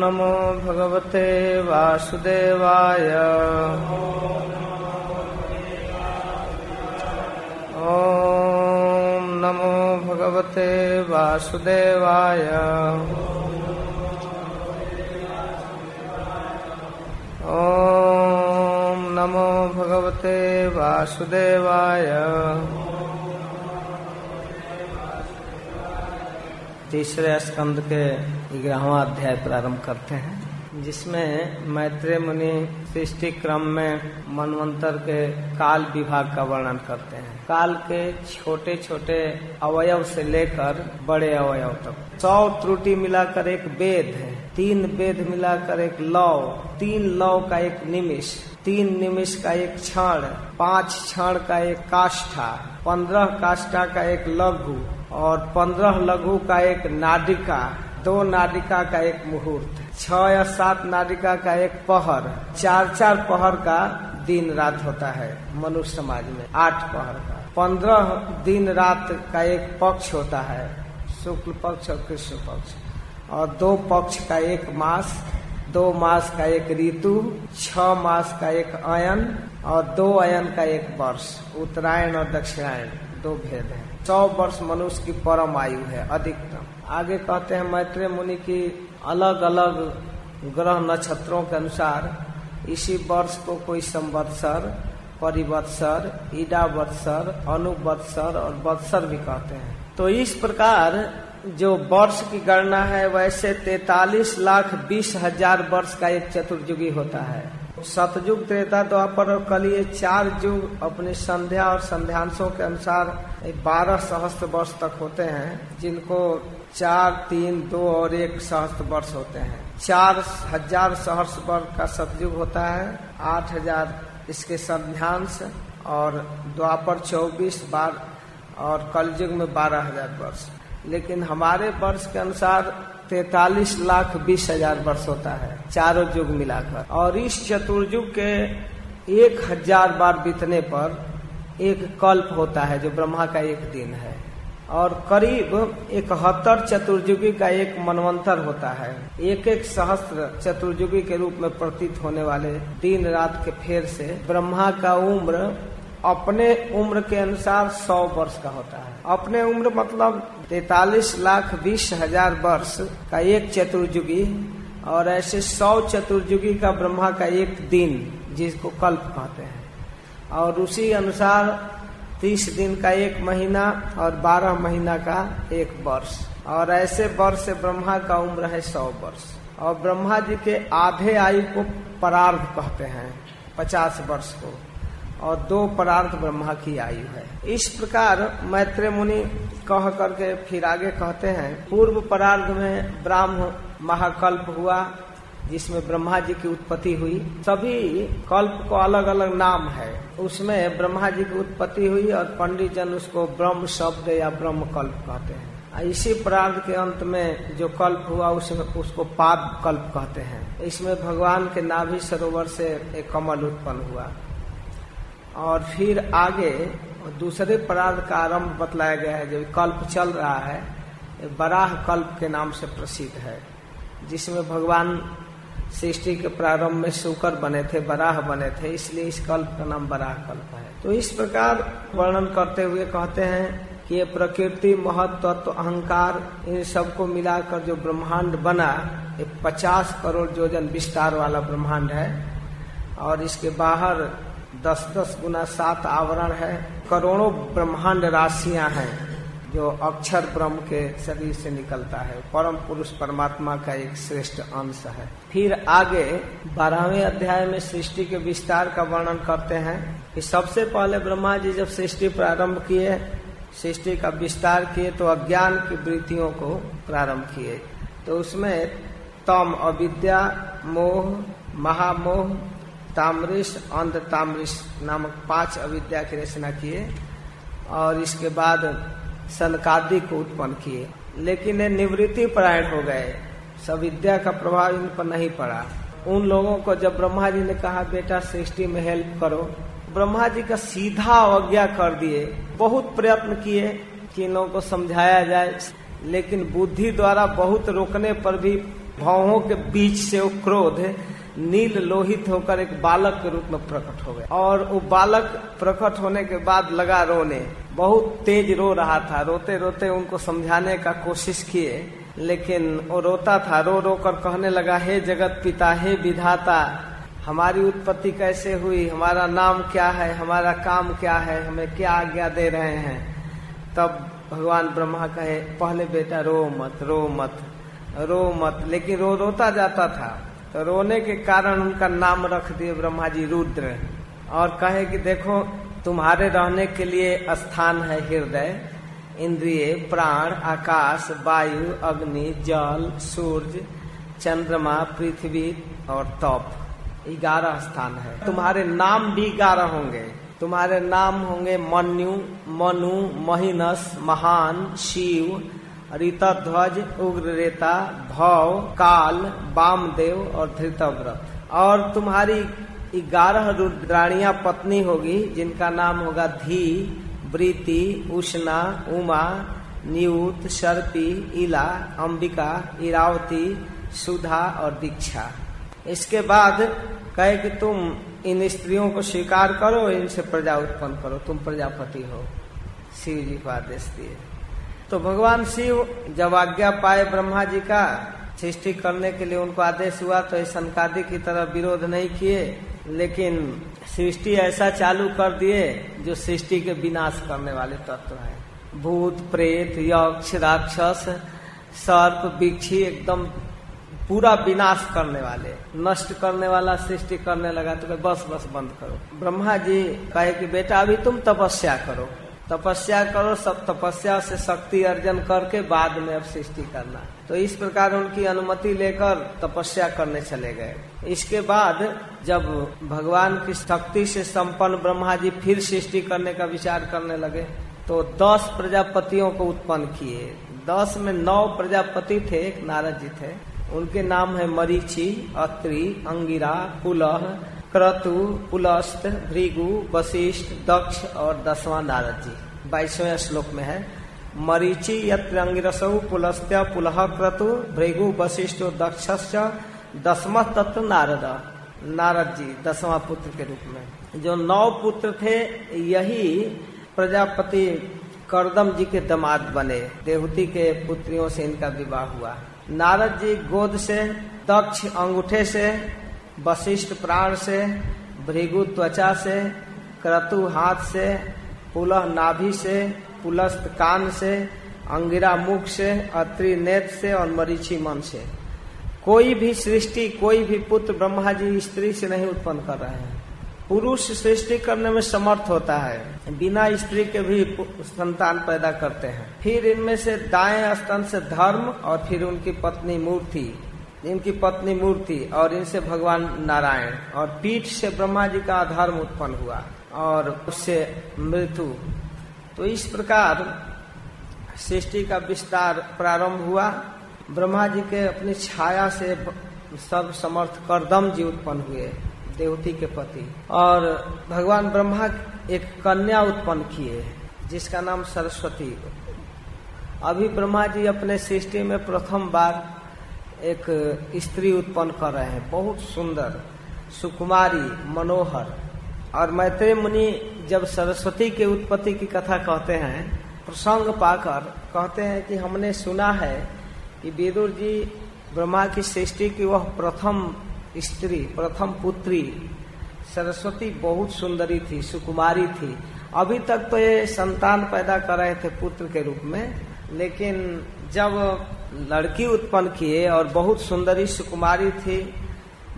नमो भगवते वासुदेवाय। ॐ नमो भगवते वासुदेवाय। ॐ नमो भगवते वासुदेवाय। तीसरे स्कंद के ग्यारहवा अध्याय प्रारंभ करते हैं, जिसमें मैत्रेय मुनि सृष्टि क्रम में मनवंतर के काल विभाग का वर्णन करते हैं। काल के छोटे छोटे अवयव से लेकर बड़े अवयव तक। सौ त्रुटि मिलाकर एक वेद है, तीन वेद मिलाकर एक लव तीन लव का एक निमिष, तीन निमिष का एक क्षण, पाँच क्षण का एक काष्ठा, पंद्रह काष्ठा का एक लघु, और पंद्रह लघु का एक नाडिका। दो नाडिका का एक मुहूर्त, छह या सात नाडिका का एक पहर। चार चार पहर का दिन रात होता है मनुष्य समाज में, आठ पहर का। पंद्रह दिन रात का एक पक्ष होता है, शुक्ल पक्ष और कृष्ण पक्ष। और दो पक्ष का एक मास, दो मास का एक ऋतु छह मास का एक अयन और दो अयन का एक वर्ष। उत्तरायण और दक्षिणायन, दो भेद है। सौ वर्ष मनुष्य की परम आयु है, अधिकतम। आगे कहते हैं, मैत्रेय मुनि की अलग अलग ग्रह नक्षत्रों के अनुसार, इसी वर्ष को कोई संवत्सर, परिवत्सर ईडा वत्सर अनुवत्सर और वत्सर भी कहते हैं। तो इस प्रकार जो वर्ष की गणना है, वैसे तैतालीस लाख बीस हज़ार वर्ष का एक चतुर्युगी होता है। सतयुग, त्रेता, द्वापर और कल ये चार युग अपनी संध्या और संध्यांशों के अनुसार बारह सहस्त्र वर्ष तक होते हैं, जिनको चार, तीन, दो और एक सहस्त्र वर्ष होते हैं। चार हज़ार सहस्त्र वर्ष का सतयुग होता है। आठ हज़ार इसके संध्यांश और द्वापर चौबीस बार और कलयुग में बारह हज़ार वर्ष। लेकिन हमारे वर्ष के अनुसार तैतालीस लाख बीस हज़ार वर्ष होता है चारों युग मिलाकर। और इस चतुर्युग के एक हज़ार बार बीतने पर एक कल्प होता है जो ब्रह्मा का एक दिन है। और करीब इकहत्तर चतुर्युगी का एक मनवंतर होता है। एक एक सहस्त्र चतुर्युगी के रूप में प्रतीत होने वाले दिन रात के फेर से ब्रह्मा का उम्र अपने उम्र के अनुसार सौ वर्ष का होता है। अपने उम्र मतलब तैतालीस लाख बीस हज़ार वर्ष का एक चतुर्युगी और ऐसे सौ चतुर्युगी का ब्रह्मा का एक दिन जिसको कल्प कहते हैं। और उसी अनुसार तीस दिन का एक महीना और बारह महीना का एक वर्ष। और ऐसे वर्ष ब्रह्मा का उम्र है सौ वर्ष। और ब्रह्मा जी के आधे आयु को परार्ध कहते हैं, पचास वर्ष को। और दो परार्थ ब्रह्मा की आयु है। इस प्रकार मैत्रेय मुनि कह करके फिर आगे कहते हैं, पूर्व परार्ध में ब्राह्म महाकल्प हुआ जिसमें ब्रह्मा जी की उत्पत्ति हुई, सभी कल्प को अलग अलग नाम है। उसमें ब्रह्मा जी की उत्पत्ति हुई और पंडित जन उसको ब्रह्म शब्द या ब्रह्म कल्प कहते हैं। इसी प्रार्थ के अंत में जो कल्प हुआ उसमें उसको पाप कल्प कहते हैं। इसमें भगवान के नाभि सरोवर से एक कमल उत्पन्न हुआ। और फिर आगे दूसरे परार्थ का आरंभ बतलाया गया है, जो कल्प चल रहा है। बराह कल्प के नाम से प्रसिद्ध है, जिसमें भगवान सृष्टि के प्रारंभ में शुकर बने थे, बराह बने थे, इसलिए इस कल्प का नाम बराह कल्प है। तो इस प्रकार वर्णन करते हुए कहते हैं कि ये प्रकृति महत्व तत्व अहंकार, इन सबको मिलाकर जो ब्रह्मांड बना, ये पचास करोड़ जोजन विस्तार वाला ब्रह्मांड है। और इसके बाहर दस दस गुना सात आवरण है। करोड़ों ब्रह्मांड राशियाँ हैं। जो अक्षर ब्रह्म के शरीर से निकलता है, परम पुरुष परमात्मा का एक श्रेष्ठ अंश है। फिर आगे बारहवें अध्याय में सृष्टि के विस्तार का वर्णन करते हैं कि सबसे पहले ब्रह्मा जी जब सृष्टि प्रारंभ किए, सृष्टि का विस्तार किए तो अज्ञान की वृत्तियों को प्रारंभ किए। तो उसमें तम अविद्या, मोह, महामोह, तामरिश अंध तामरिश नामक पाँच अविद्या की रचना किए और इसके बाद सनकादि को उत्पन्न किए, लेकिन ये निवृत्ति परायण हो गए। सविद्या का प्रभाव इन पर नहीं पड़ा। उन लोगों को जब ब्रह्मा जी ने कहा, बेटा, सृष्टि में हेल्प करो ब्रह्मा जी का सीधा अवज्ञा कर दिए। बहुत प्रयत्न किए कि इन लोगों को समझाया जाए, लेकिन बुद्धि द्वारा बहुत रोकने पर भी भावों के बीच से वो क्रोध नील लोहित होकर एक बालक के रूप में प्रकट हो गया और वो बालक प्रकट होने के बाद लगा रोने। बहुत तेज रो रहा था। रोते रोते उनको समझाने का कोशिश किए, लेकिन वो रोता था। रो रो कर कहने लगा, हे जगत पिता, हे विधाता, हमारी उत्पत्ति कैसे हुई? हमारा नाम क्या है? हमारा काम क्या है? हमें क्या आज्ञा दे रहे हैं? तब भगवान ब्रह्मा कहे, पहले बेटा, रो मत रो मत रो मत। लेकिन रो रोता जाता था। तो रोने के कारण उनका नाम रख दिए ब्रह्मा जी रुद्र। और कहे कि देखो, तुम्हारे रहने के लिए स्थान है हृदय, इंद्रिय, प्राण, आकाश, वायु, अग्नि, जल, सूर्य, चंद्रमा, पृथ्वी और तप। ग्यारह स्थान है। तुम्हारे नाम भी ग्यारह होंगे। तुम्हारे नाम होंगे मनु मनु, महिनस, महान, शिव ध्वज, उग्र रेता, भव, काल वामदेव और धृतव्रत। और तुम्हारी ग्यारह रुद्राणिया पत्नी होगी, जिनका नाम होगा धी वृति उष्णा, उमा, नियुत, सर्पी, इला, अंबिका, इरावती, सुधा और दीक्षा। इसके बाद कहे कि तुम इन स्त्रियों को स्वीकार करो, इनसे प्रजा उत्पन्न करो, तुम प्रजापति हो। शिव जी को आदेश दिए। तो भगवान शिव जब आज्ञा पाए ब्रह्मा जी का सृष्टि करने के लिए उनको आदेश हुआ तो इस संकादि की तरह विरोध नहीं किए, लेकिन सृष्टि ऐसा चालू कर दिए जो सृष्टि के विनाश करने वाले तत्व है। भूत, प्रेत, यक्ष, राक्षस, सर्प बिक्षी एकदम पूरा विनाश करने वाले, नष्ट करने वाला, सृष्टि करने लगा तो बस बस, बंद करो। ब्रह्मा जी कहे कि, बेटा, अभी तुम तपस्या करो। तपस्या करो, सब तपस्या से शक्ति अर्जन करके बाद में अब सृष्टि करना। तो इस प्रकार उनकी अनुमति लेकर तपस्या करने चले गए। इसके बाद जब भगवान की शक्ति से संपन्न ब्रह्मा जी फिर सृष्टि करने का विचार करने लगे तो दस प्रजापतियों को उत्पन्न किए। दस में नौ प्रजापति थे, एक नारद जी थे। उनके नाम है मरीची, अत्रि, अंगिरा पुलह क्रतु पुलस्त भृगु, वशिष्ठ, दक्ष और दसवां नारद जी। बाईसवें श्लोक में है, मरीचि यत्र अंगिरसौ पुलस्त्य पुलह क्रतु, भृगु, वशिष्ठ दक्ष दसवा तत्व नारद। नारद जी, दसवां पुत्र के रूप में। जो नौ पुत्र थे, यही प्रजापति करदम जी के दमाद बने। देवती के पुत्रियों से इनका विवाह हुआ। नारद जी गोद से, दक्ष अंगूठे से वशिष्ठ प्राण से, भृगु त्वचा से, क्रतु हाथ से, पुलह नाभि से, पुलस्त कान से, अंगिरा मुख से, अत्रि नेत्र से और मरीची मन से। कोई भी सृष्टि, कोई भी पुत्र ब्रह्मा जी स्त्री से नहीं उत्पन्न कर रहे हैं। पुरुष सृष्टि करने में समर्थ होता है। बिना स्त्री के भी संतान पैदा करते हैं। फिर इनमें से दाएँ स्तन से धर्म और फिर उनकी पत्नी मूर्ति। इनकी पत्नी मूर्ति और इनसे भगवान नारायण और पीठ से ब्रह्मा जी का धर्म उत्पन्न हुआ और उससे मृत्यु। तो इस प्रकार सृष्टि का विस्तार प्रारंभ हुआ। ब्रह्मा जी के अपनी छाया से सब समर्थ करदम जी उत्पन्न हुए, देवती के पति। और भगवान ब्रह्मा एक कन्या उत्पन्न किए, जिसका नाम सरस्वती। अभी ब्रह्मा जी अपने सृष्टि में प्रथम बार एक स्त्री उत्पन्न कर रहे हैं। बहुत सुंदर, सुकुमारी, मनोहर। और मैत्रेय मुनि जब सरस्वती के उत्पत्ति की कथा कहते हैं, प्रसंग पाकर कहते हैं कि हमने सुना है कि विदुर जी ब्रह्मा की सृष्टि की वह प्रथम स्त्री, प्रथम पुत्री, सरस्वती बहुत सुंदरी थी, सुकुमारी थी। अभी तक तो ये संतान पैदा कर रहे थे पुत्र के रूप में, लेकिन जब लड़की उत्पन्न किए और बहुत सुंदरी सुकुमारी थी,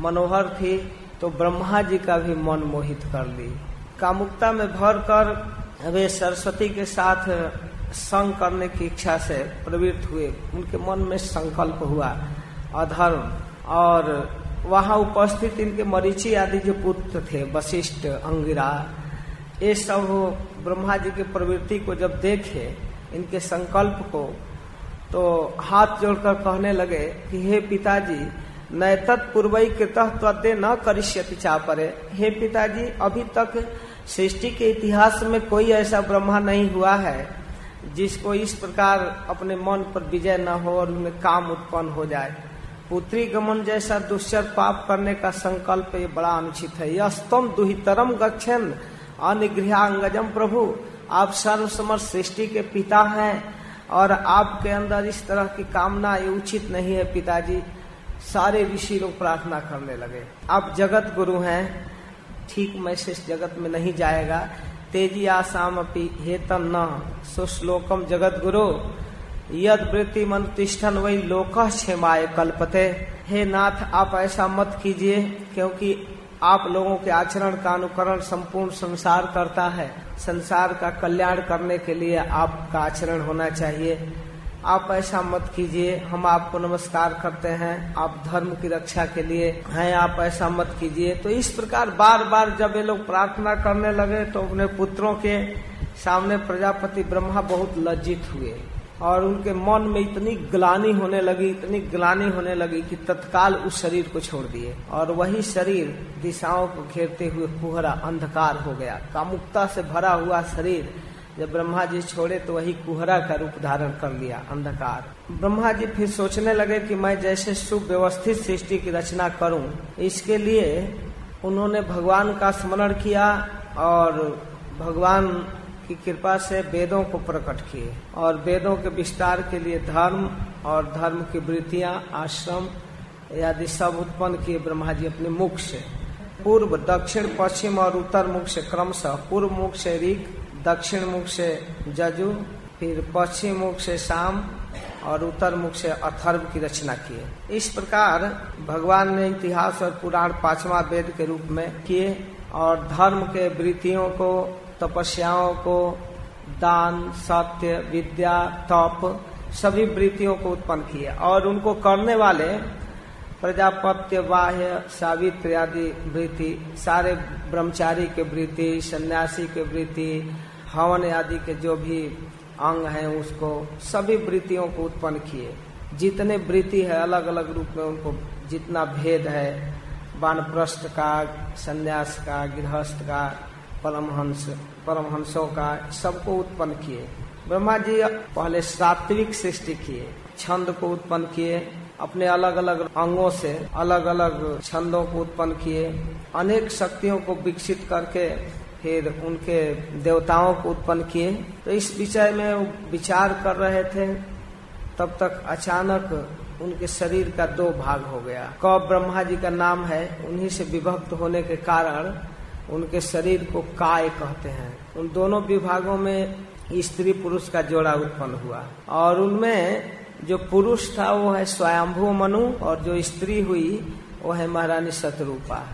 मनोहर थी तो ब्रह्मा जी का भी मन मोहित कर ली। कामुकता में भर कर वे सरस्वती के साथ संग करने की इच्छा से प्रवृत्त हुए। उनके मन में संकल्प हुआ अधर्म और वहाँ उपस्थित इनके मरीची आदि जो पुत्र थे, वशिष्ठ, अंगिरा, ये सब ब्रह्मा जी की प्रवृत्ति को जब देखे, इनके संकल्प को तो हाथ जोड़कर कहने लगे कि, हे पिताजी नैतत पूर्वई कृत त्वदे न करिष्यति चापरे। हे पिताजी, अभी तक सृष्टि के इतिहास में कोई ऐसा ब्रह्मा नहीं हुआ है, जिसको इस प्रकार अपने मन पर विजय न हो और उनमें काम उत्पन्न हो जाए। पुत्री गमन जैसा दुष्चर पाप करने का संकल्प ये बड़ा अनुचित है। यस्तम दुहितरम गच्छन अनिगृहांगजम प्रभु। आप सर्वसमर सृष्टि के पिता हैं। और आपके अंदर इस तरह की कामना ये उचित नहीं है पिताजी। सारे ऋषि लोग प्रार्थना करने लगे। आप जगत गुरु हैं, ठीक मैसेज जगत में नहीं जाएगा। तेज़ी आसाम अपी हेतन न। सुश्लोकम, जगत गुरु, यद वृत्ति मन तिष्ठन वही लोक क्षेमाय कल्पते। हे नाथ, आप ऐसा मत कीजिए, क्योंकि आप लोगों के आचरण का अनुकरण संपूर्ण संसार करता है। संसार का कल्याण करने के लिए आपका आचरण होना चाहिए। आप ऐसा मत कीजिए, हम आपको नमस्कार करते हैं, आप धर्म की रक्षा के लिए हैं, आप ऐसा मत कीजिए। तो इस प्रकार बार बार जब ये लोग प्रार्थना करने लगे तो अपने पुत्रों के सामने प्रजापति ब्रह्मा बहुत लज्जित हुए। और उनके मन में इतनी ग्लानी होने लगी, इतनी ग्लानी होने लगी कि तत्काल उस शरीर को छोड़ दिए। और वही शरीर दिशाओं को घेरते हुए कुहरा अंधकार हो गया। कामुकता से भरा हुआ शरीर जब ब्रह्मा जी छोड़े तो वही कुहरा का रूप धारण कर लिया, अंधकार। ब्रह्मा जी फिर सोचने लगे कि मैं जैसे सुव्यवस्थित सृष्टि की रचना करूँ, इसके लिए उन्होंने भगवान का स्मरण किया और भगवान की कृपा से वेदों को प्रकट किए और वेदों के विस्तार के लिए धर्म और धर्म की वृत्तियाँ, आश्रम आदि सब उत्पन्न किए ब्रह्मा जी अपने मुख से। पूर्व, दक्षिण, पश्चिम और उत्तर मुख से क्रमशः। पूर्व मुख से ऋग, दक्षिण मुख से जजु फिर पश्चिम मुख से शाम और उत्तर मुख से अथर्व की रचना किए। इस प्रकार भगवान ने इतिहास और पुराण पांचवा वेद के रूप में किए और धर्म के वृत्तियों को तपस्याओं को, दान, सत्य, विद्या, तप, सभी वृत्तियों को उत्पन्न किए। और उनको करने वाले प्रजापत्य, बाह्य, सावित्र आदि वृत्ति, सारे ब्रह्मचारी के वृत्ति, सन्यासी के वृत्ति, हवन आदि के जो भी अंग हैं, उसको सभी वृत्तियों को उत्पन्न किए। जितने वृत्ति है अलग अलग रूप में उनको जितना भेद है, वानप्रस्थ का, संन्यास का, गृहस्थ का परमहंस परमहंसों का सबको उत्पन्न किए। ब्रह्मा जी पहले सात्विक सृष्टि किए, छंद को उत्पन्न किए, अपने अलग अलग अंगों से अलग अलग छंदों को उत्पन्न किए, अनेक शक्तियों को विकसित करके फिर उनके देवताओं को उत्पन्न किए। तो इस विषय में विचार कर रहे थे। तब तक अचानक उनके शरीर का दो भाग हो गया। क ब्रह्मा जी का नाम है, उन्हीं से विभक्त होने के कारण उनके शरीर को काय कहते हैं। उन दोनों विभागों में स्त्री पुरुष का जोड़ा उत्पन्न हुआ। और उनमें जो पुरुष था, वो है स्वयंभू मनु और जो स्त्री हुई, वो है महारानी शत्रुपा।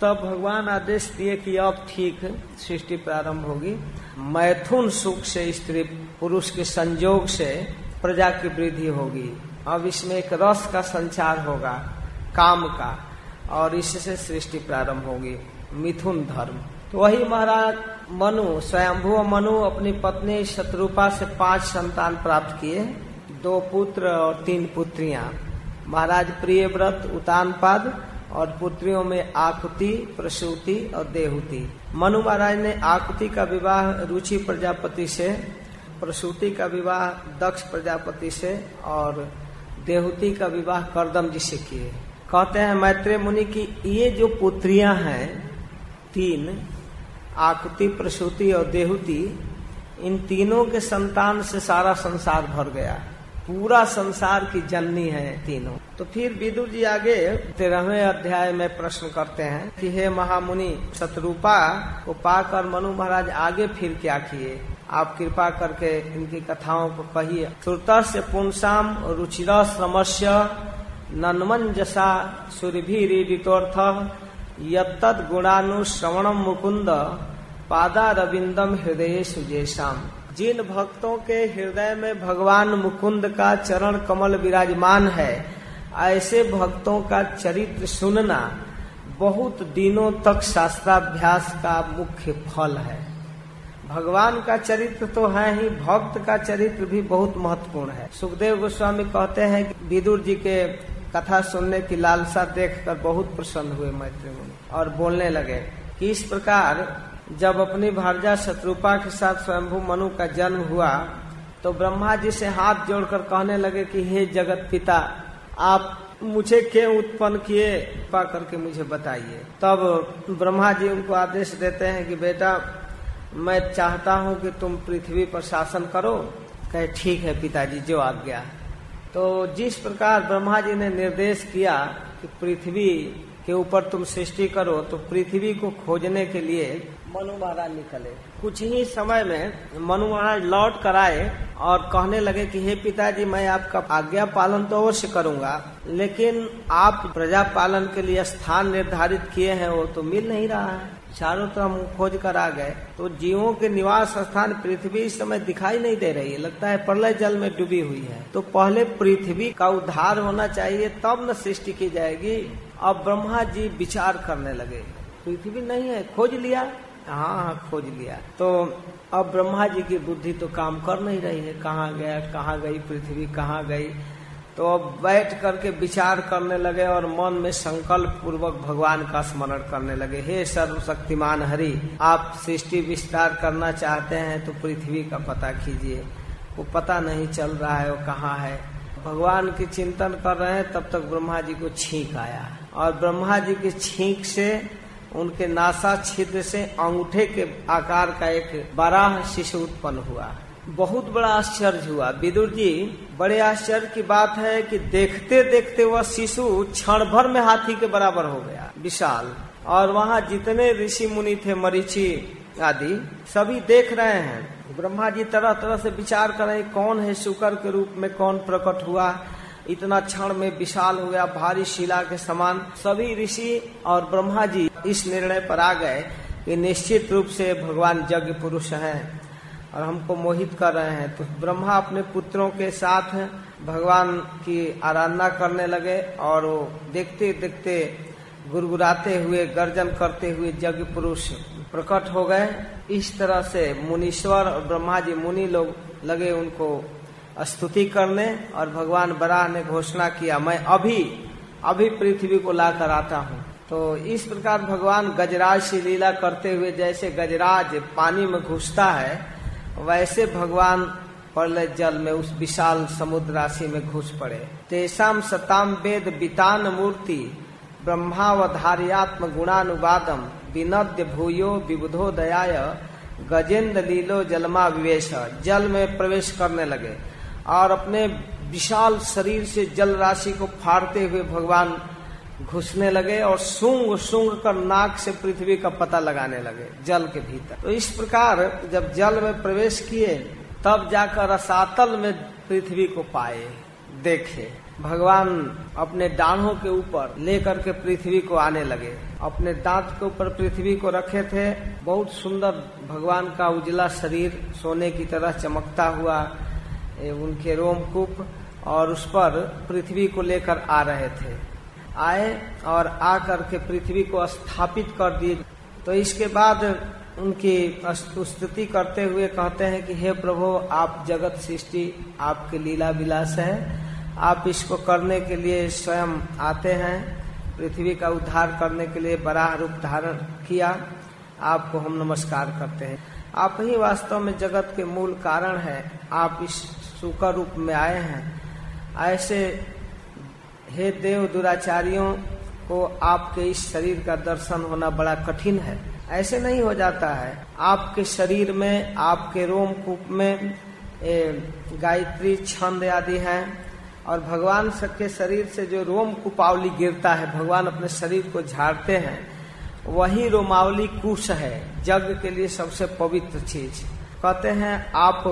तब भगवान आदेश दिए कि अब ठीक सृष्टि प्रारंभ होगी। मैथुन सुख से स्त्री पुरुष के संजोग से प्रजा की वृद्धि होगी। अब इसमें एक रस का संचार होगा, काम का, और इससे सृष्टि प्रारंभ होगी। मिथुन धर्म। तो वही महाराज मनु, स्वयंभु मनु अपनी पत्नी शत्रुपा से पाँच संतान प्राप्त किए। दो पुत्र और तीन पुत्रियाँ। महाराज प्रिय व्रत उतान पाद और पुत्रियों में आकुति, प्रसूति और देहुति। मनु महाराज ने आकुति का विवाह रुचि प्रजापति से, प्रसूति का विवाह दक्ष प्रजापति से और देहुति का विवाह करदम जी से किए। कहते हैं, मैत्रेय मुनि की ये जो पुत्रियाँ हैं तीन, आकुति, प्रसूति और देहुति, इन तीनों के संतान से सारा संसार भर गया। पूरा संसार की जननी है तीनों। तो फिर विदुर जी आगे तेरहवें अध्याय में प्रश्न करते हैं कि हे महामुनि, शत्रुपा को पाकर मनु महाराज आगे फिर क्या किए? आप कृपा करके इनकी कथाओं को कहिए। श्रुत से पुंसाम रुचिर श्रमस्य नन्मंजसा सूर्यभिरीडितोर्थ यत्तद गुणानुश्रवणम मुकुंद पादा रविंदम हृदय सुजेशाम। जिन भक्तों के हृदय में भगवान मुकुंद का चरण कमल विराजमान है, ऐसे भक्तों का चरित्र सुनना बहुत दिनों तक शास्त्राभ्यास का मुख्य फल है। भगवान का चरित्र तो है ही, भक्त का चरित्र भी बहुत महत्वपूर्ण है। सुखदेव गोस्वामी कहते हैं कि विदुर जी के कथा सुनने की लालसा देखकर बहुत प्रसन्न हुए मैत्री मुनि और बोलने लगे, कि इस प्रकार जब अपनी भारजा शत्रुपा के साथ स्वयंभू मनु का जन्म हुआ तो ब्रह्मा जी से हाथ जोड़कर कहने लगे कि, हे जगत पिता, आप मुझे क्यों उत्पन्न किए पा करके मुझे बताइए। तब ब्रह्मा जी उनको आदेश देते हैं कि, बेटा, मैं चाहता हूँ कि तुम पृथ्वी पर शासन करो। कहे, ठीक है पिताजी, जो आज्ञा तो जिस प्रकार ब्रह्मा जी ने निर्देश किया कि पृथ्वी के ऊपर तुम सृष्टि करो तो पृथ्वी को खोजने के लिए मनु महाराज निकले। कुछ ही समय में मनु महाराज लौट कर आए और कहने लगे कि, हे पिताजी, मैं आपका आज्ञा पालन तो अवश्य करूँगा, लेकिन आप प्रजा पालन के लिए स्थान निर्धारित किए हैं, वो तो मिल नहीं रहा है। चारों तरफ़ हम खोज कर आ गए तो जीवों के निवास स्थान पृथ्वी इस समय दिखाई नहीं दे रही है। लगता है प्रलय जल में डूबी हुई है। तो पहले पृथ्वी का उद्धार होना चाहिए, तब न सृष्टि की जाएगी। अब ब्रह्मा जी विचार करने लगे। पृथ्वी नहीं है, खोज लिया। हाँ हाँ खोज लिया। तो अब ब्रह्मा जी की बुद्धि तो काम कर नहीं रही है। कहाँ गया, कहाँ गई पृथ्वी, कहाँ गई? तो अब बैठ करके विचार करने लगे और मन में संकल्प पूर्वक भगवान का स्मरण करने लगे। हे सर्वशक्तिमान हरि, आप सृष्टि विस्तार करना चाहते हैं तो पृथ्वी का पता कीजिए। वो पता नहीं चल रहा है वो कहाँ है। भगवान की चिंतन कर रहे हैं, तब तक ब्रह्मा जी को छींक आया। और ब्रह्मा जी की छींक से, उनके नासा छिद्र से अंगूठे के आकार का एक बड़ा शिशु उत्पन्न हुआ। बहुत बड़ा आश्चर्य हुआ। विदुर जी, बड़े आश्चर्य की बात है कि देखते देखते वह शिशु क्षण भर में हाथी के बराबर हो गया, विशाल। और वहाँ जितने ऋषि मुनि थे, मरीचि आदि, सभी देख रहे हैं। ब्रह्मा जी तरह तरह से विचार कर रहे कौन है शुकर के रूप में, कौन प्रकट हुआ? इतना क्षण में विशाल हो गया, भारी शिला के समान। सभी ऋषि और ब्रह्मा जी इस निर्णय पर आ गए कि निश्चित रूप से भगवान यज्ञ पुरुष हैं। और हमको मोहित कर रहे हैं। तो ब्रह्मा अपने पुत्रों के साथ भगवान की आराधना करने लगे और वो देखते देखते गुरगुराते हुए, गर्जन करते हुए यज्ञ पुरुष प्रकट हो गए। इस तरह से मुनीश्वर और ब्रह्मा जी मुनि लोग लगे उनको स्तुति करने और भगवान बराह ने घोषणा किया, मैं अभी अभी पृथ्वी को ला कर आता हूँ। तो इस प्रकार भगवान गजराज से लीला करते हुए जैसे गजराज पानी में घुसता है वैसे भगवान प्रलय जल में उस विशाल समुद्र राशि में घुस पड़े। तेसाम सताम वेद बितान मूर्ति, ब्रह्मावधार्यात्म गुणानुवादम विनद्य भूयो विबुधो दयाय, गजेंद्र लीलो जलमा विवेश जल में प्रवेश करने लगे। और अपने विशाल शरीर से जल राशि को फाड़ते हुए भगवान घुसने लगे और सूंग सूंग कर नाक से पृथ्वी का पता लगाने लगे, जल के भीतर। तो इस प्रकार जब जल में प्रवेश किए, तब जाकर रसातल में पृथ्वी को पाए, देखे। भगवान अपने डाढ़ों के ऊपर लेकर के पृथ्वी को आने लगे। अपने दांत के ऊपर पृथ्वी को रखे थे। बहुत सुंदर भगवान का उजला शरीर सोने की तरह चमकता हुआ उनके रोमकूप और उस पर पृथ्वी को लेकर आ रहे थे। आए और आकर के पृथ्वी को स्थापित कर दिए। तो इसके बाद उनकी स्तुति करते हुए कहते हैं कि, हे प्रभु, आप जगत सृष्टि, आपके लीला विलास है। आप इसको करने के लिए स्वयं आते हैं। पृथ्वी का उद्धार करने के लिए बड़ा रूप धारण किया। आपको हम नमस्कार करते हैं। आप ही वास्तव में जगत के मूल कारण है। आप इस सुकर रूप में आए हैं। ऐसे हे देव दुराचारियों को आपके इस शरीर का दर्शन होना बड़ा कठिन है। ऐसे नहीं हो जाता है। आपके शरीर में, आपके रोम कूप में गायत्री, छंद आदि है और भगवान के शरीर से जो रोम कुपावली गिरता है, भगवान अपने शरीर को झाड़ते हैं, वही रोमावली कुश है, जग के लिए सबसे पवित्र चीज़। कहते हैं, आप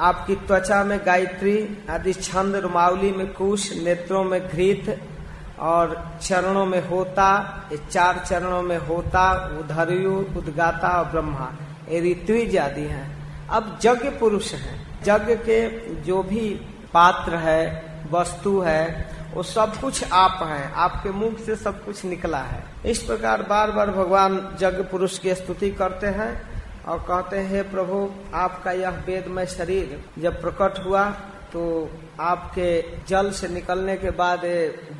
आपकी त्वचा में गायत्री आदि छंद रुमावली में कुश, नेत्रों में घृत और चरणों में होता, ये चार चरणों में होता, उधरयु, उदगाता और ब्रह्मा, ये ऋत्विज आदि हैं। अब यज्ञ पुरुष हैं। यज्ञ के जो भी पात्र है, वस्तु है, वो सब कुछ आप हैं। आपके मुख से सब कुछ निकला है। इस प्रकार बार बार भगवान यज्ञ पुरुष की स्तुति करते हैं। और कहते हैं, प्रभु, आपका यह वेदमय शरीर जब प्रकट हुआ तो आपके जल से निकलने के बाद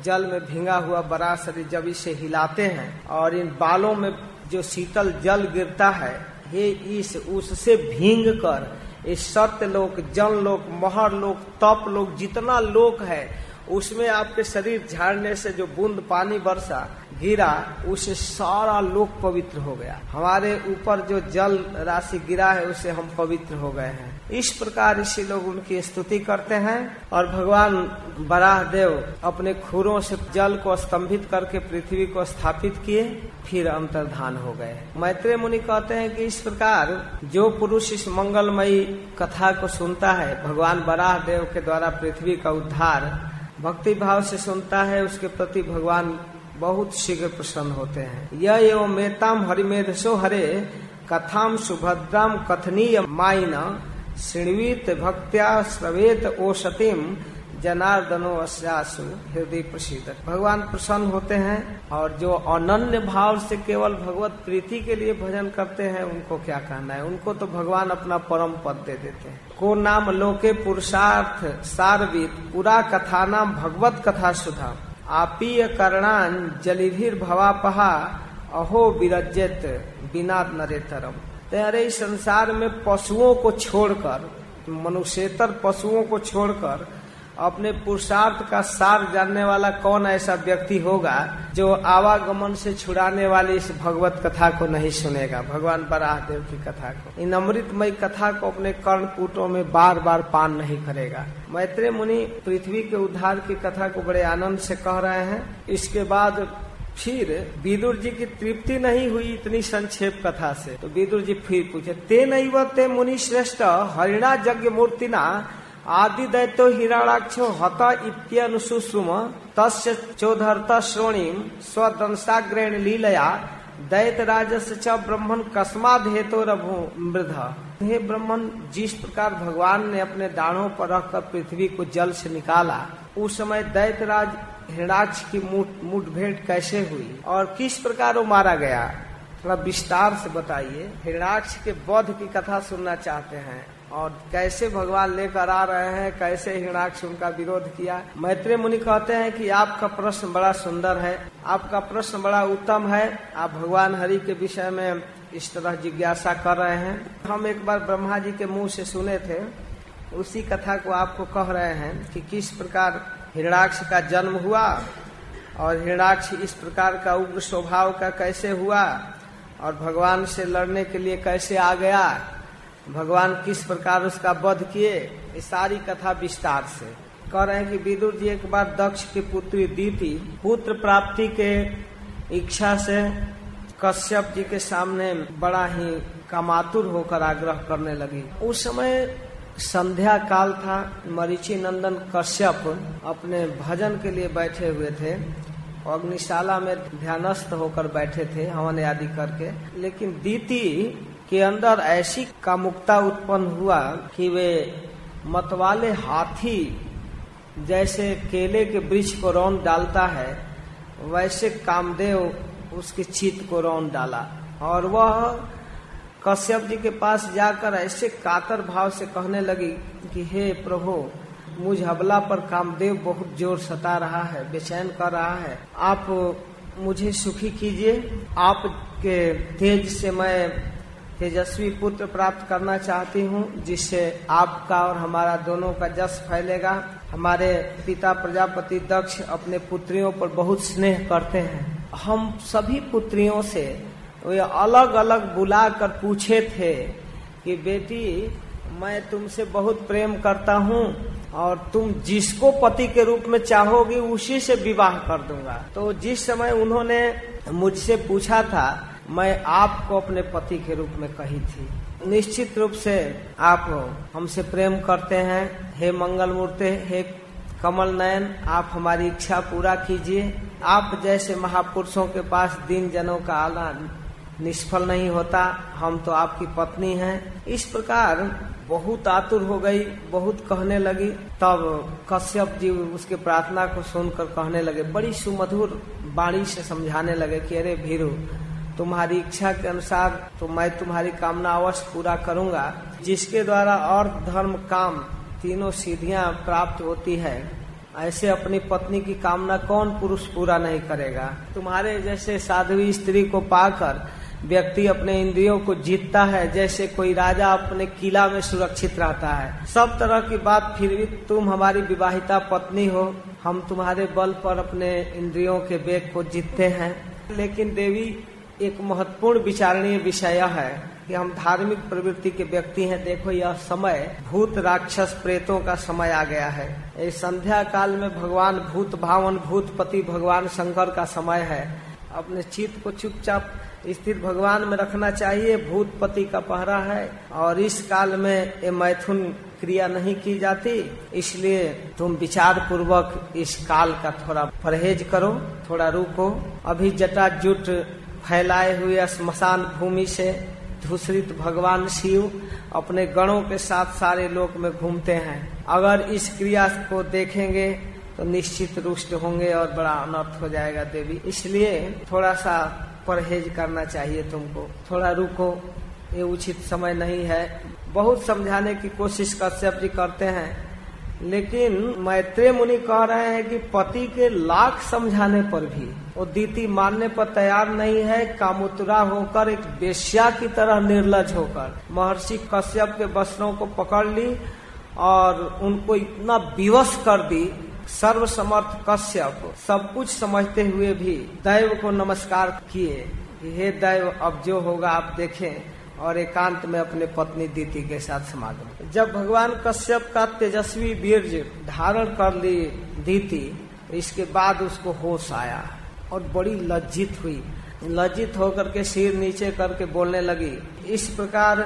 जल में भींगा हुआ बड़ा शरीर जब इसे हिलाते हैं और इन बालों में जो शीतल जल गिरता है, ये इस, उससे भींग कर इस सत्य लोक, जन लोक, महर लोक, तप लोक, जितना लोक है उसमें आपके शरीर झाड़ने से जो बूंद पानी बरसा गिरा, उससे सारा लोक पवित्र हो गया। हमारे ऊपर जो जल राशि गिरा है, उसे हम पवित्र हो गए हैं। इस प्रकार इसी लोग उनकी स्तुति करते हैं और भगवान बराह देव अपने खुरों से जल को स्तंभित करके पृथ्वी को स्थापित किए, फिर अंतर्धान हो गए। मैत्रेय मुनि कहते हैं कि इस प्रकार जो पुरुष इस मंगलमयी कथा को सुनता है, भगवान बराह देव के द्वारा पृथ्वी का उद्धार भक्ति भाव से सुनता है, उसके प्रति भगवान बहुत शीघ्र प्रसन्न होते हैं। यह एवं मेताम हरिमेध सो हरे कथाम सुभद्राम कथनीय माइन श्रीणवीत भक्त्या श्रवेत ओषतिम जनार्दनो अस्यासु हृदय प्रसिद्ध। भगवान प्रसन्न होते हैं और जो अनन्य भाव से केवल भगवत प्रीति के लिए भजन करते हैं, उनको क्या कहना है? उनको तो भगवान अपना परम पद दे देते हैं। को नाम लोके पुरुषार्थ सारवित, पूरा कथा नाम भगवत कथा सुधा। आपीय करणान जलिधीर भवापहा, अहो विरजत बिना नरेतरम। तेरे इस संसार में पशुओं को छोड़कर, मनुष्यतर पशुओं को छोड़कर अपने पुरुषार्थ का सार जानने वाला कौन ऐसा व्यक्ति होगा जो आवागमन से छुड़ाने वाली इस भगवत कथा को नहीं सुनेगा? भगवान बराह देव की कथा को। इन अमृतमय कथा को अपने कर्णपुटों में बार बार पान नहीं करेगा। मैत्रेय मुनि पृथ्वी के उद्धार की कथा को बड़े आनंद से कह रहे हैं। इसके बाद फिर विदुर जी की तृप्ति नहीं हुई इतनी संक्षेप कथा से। तो विदुर जी फिर पूछे ते नहीं ते मुनि श्रेष्ठ हरिणा यज्ञ मूर्तिना आदि दैत्यो हिराणाक्ष हत इत्यनुसुश्रुम तस्य चौधरत श्रोणीम स्वदंसाग्रेण लीलया दैत राजस च ब्रह्मन कस्माद हेतु रभु मृध। हे ब्रह्मन, जिस प्रकार भगवान ने अपने दाणों पर रखकर पृथ्वी को जल से निकाला, उस समय दैतराज हिरणाक्ष की मुठभेड़ कैसे हुई और किस प्रकार वो मारा गया? थोड़ा विस्तार से बताइए। हिरणाक्ष के बौद्ध की कथा सुनना चाहते हैं। और कैसे भगवान लेकर आ रहे हैं, कैसे हिरणाक्ष उनका विरोध किया। मैत्रेय मुनि कहते हैं कि आपका प्रश्न बड़ा सुंदर है, आपका प्रश्न बड़ा उत्तम है। आप भगवान हरि के विषय में इस तरह जिज्ञासा कर रहे हैं। हम एक बार ब्रह्मा जी के मुँह से सुने थे, उसी कथा को आपको कह रहे हैं कि किस प्रकार हिरणाक्ष का जन्म हुआ और हिरणाक्ष इस प्रकार का उग्र स्वभाव का कैसे हुआ और भगवान से लड़ने के लिए कैसे आ गया। भगवान किस प्रकार उसका वध किए, ये सारी कथा विस्तार से। कह रहे हैं कि विदुर जी एक बार दक्ष की पुत्री दीति, पुत्र प्राप्ति के इच्छा से कश्यप जी के सामने बड़ा ही कामातुर होकर आग्रह करने लगी। उस समय संध्या काल था मरीचि नंदन कश्यप अपने भजन के लिए बैठे हुए थे, अग्निशाला में ध्यानस्थ होकर बैठे थे हवन आदि करके। लेकिन दीति के अंदर ऐसी कामुकता उत्पन्न हुआ कि वे मतवाले हाथी जैसे केले के वृक्ष को रौन डालता है, वैसे कामदेव उसके चित्त को रौन डाला। और वह कश्यप जी के पास जाकर ऐसे कातर भाव से कहने लगी कि, हे प्रभु, मुझ हबला पर कामदेव बहुत ज़ोर सता रहा है, बेचैन कर रहा है। आप मुझे सुखी कीजिए। आपके तेज से मैं तेजस्वी पुत्र प्राप्त करना चाहती हूँ, जिससे आपका और हमारा दोनों का जस फैलेगा। हमारे पिता प्रजापति दक्ष अपने पुत्रियों पर बहुत स्नेह करते हैं। हम सभी पुत्रियों से वे अलग अलग बुला कर पूछे थे कि, बेटी, मैं तुमसे बहुत प्रेम करता हूँ और तुम जिसको पति के रूप में चाहोगी उसी से विवाह कर दूँगा। तो जिस समय उन्होंने मुझसे पूछा था मैं आपको अपने पति के रूप में कही थी। निश्चित रूप से आप हमसे प्रेम करते हैं। हे मंगल मूर्ति हे कमल नयन, आप हमारी इच्छा पूरा कीजिए। आप जैसे महापुरुषों के पास दिन जनों का आना निष्फल नहीं होता, हम तो आपकी पत्नी हैं। इस प्रकार बहुत आतुर हो गई, बहुत कहने लगी। तब कश्यप जी उसके प्रार्थना को सुनकर कहने लगे, बड़ी सुमधुर बाणी से समझाने लगे कि अरे भीरू तुम्हारी इच्छा के अनुसार तो मैं तुम्हारी कामना अवश्य पूरा करूँगा, जिसके द्वारा अर्थ धर्म काम तीनों सीधियाँ प्राप्त होती है। ऐसे अपनी पत्नी की कामना कौन पुरुष पूरा नहीं करेगा? तुम्हारे जैसे साध्वी स्त्री को पाकर व्यक्ति अपने इंद्रियों को जीतता है, जैसे कोई राजा अपने किला में सुरक्षित रहता है। सब तरह की बात फिर भी तुम हमारी विवाहिता पत्नी हो। हम तुम्हारे बल पर अपने इंद्रियों के वेग को जीतते हैं। लेकिन देवी एक महत्वपूर्ण विचारणीय विषय है कि हम धार्मिक प्रवृत्ति के व्यक्ति हैं। देखो, यह समय भूत राक्षस प्रेतों का समय आ गया है। इस संध्या काल में भगवान भूत भावन भूतपति भगवान शंकर का समय है। अपने चित्त को चुपचाप स्थिर भगवान में रखना चाहिए। भूतपति का पहरा है और इस काल में ये मैथुन क्रिया नहीं की जाती। इसलिए तुम विचार पूर्वक इस काल का थोड़ा परहेज करो, थोड़ा रुको। अभी जटाजुट फैलाए हुए स्मशान भूमि से धूसरित भगवान शिव अपने गणों के साथ सारे लोक में घूमते हैं। अगर इस क्रिया को देखेंगे तो निश्चित रुष्ट होंगे और बड़ा अनर्थ हो जाएगा देवी। इसलिए थोड़ा सा परहेज करना चाहिए तुमको। थोड़ा रुको, ये उचित समय नहीं है। बहुत समझाने की कोशिश कश्यप जी करते हैं। लेकिन मैत्रेय मुनि कह रहे हैं कि पति के लाख समझाने पर भी वो दीति मानने पर तैयार नहीं है, कामुतरा होकर एक बेश्या की तरह निर्लज होकर। महर्षि कश्यप के वस्त्रों को पकड़ ली और उनको इतना विवश कर दी। सर्वसमर्थ कश्यप सब कुछ समझते हुए भी दैव को नमस्कार किए हे दैव, अब जो होगा आप देखें। और एकांत में अपने पत्नी दीति के साथ समागम। जब भगवान कश्यप का तेजस्वी वीर धारण कर ली दीति, इसके बाद उसको होश आया और बड़ी लज्जित हुई। लज्जित होकर के सिर नीचे करके बोलने लगी, इस प्रकार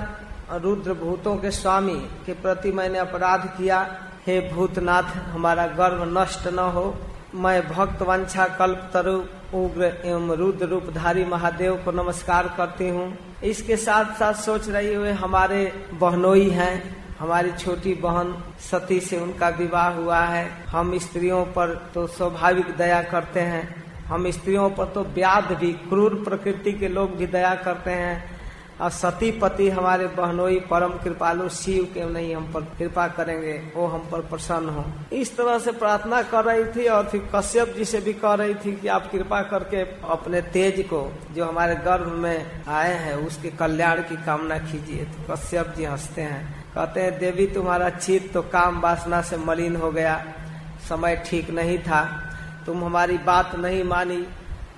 रुद्र भूतों के स्वामी के प्रति मैंने अपराध किया। हे भूतनाथ, हमारा गर्व नष्ट न हो। मैं भक्त वंशा कल्प तरु उग्र एवं रुद्र रूपधारी महादेव को नमस्कार करती हूँ। इसके साथ साथ सोच रही हुए हमारे बहनोई हैं। हमारी छोटी बहन सती से उनका विवाह हुआ है। हम स्त्रियों पर तो स्वाभाविक दया करते हैं। हम स्त्रियों पर तो व्याध भी, क्रूर प्रकृति के लोग भी दया करते हैं। और सती पति हमारे बहनोई परम कृपालु शिव के नहीं हम पर कृपा करेंगे, वो हम पर प्रसन्न हो। इस तरह से प्रार्थना कर रही थी और फिर कश्यप जी से भी कह रही थी कि आप कृपा करके अपने तेज को, जो हमारे गर्भ में आए हैं, उसके कल्याण की कामना कीजिए। तो कश्यप जी हँसते हैं। कहते हैं, देवी, तुम्हारा चित तो काम वासना से मलिन हो गया। समय ठीक नहीं था। तुम हमारी बात नहीं मानी।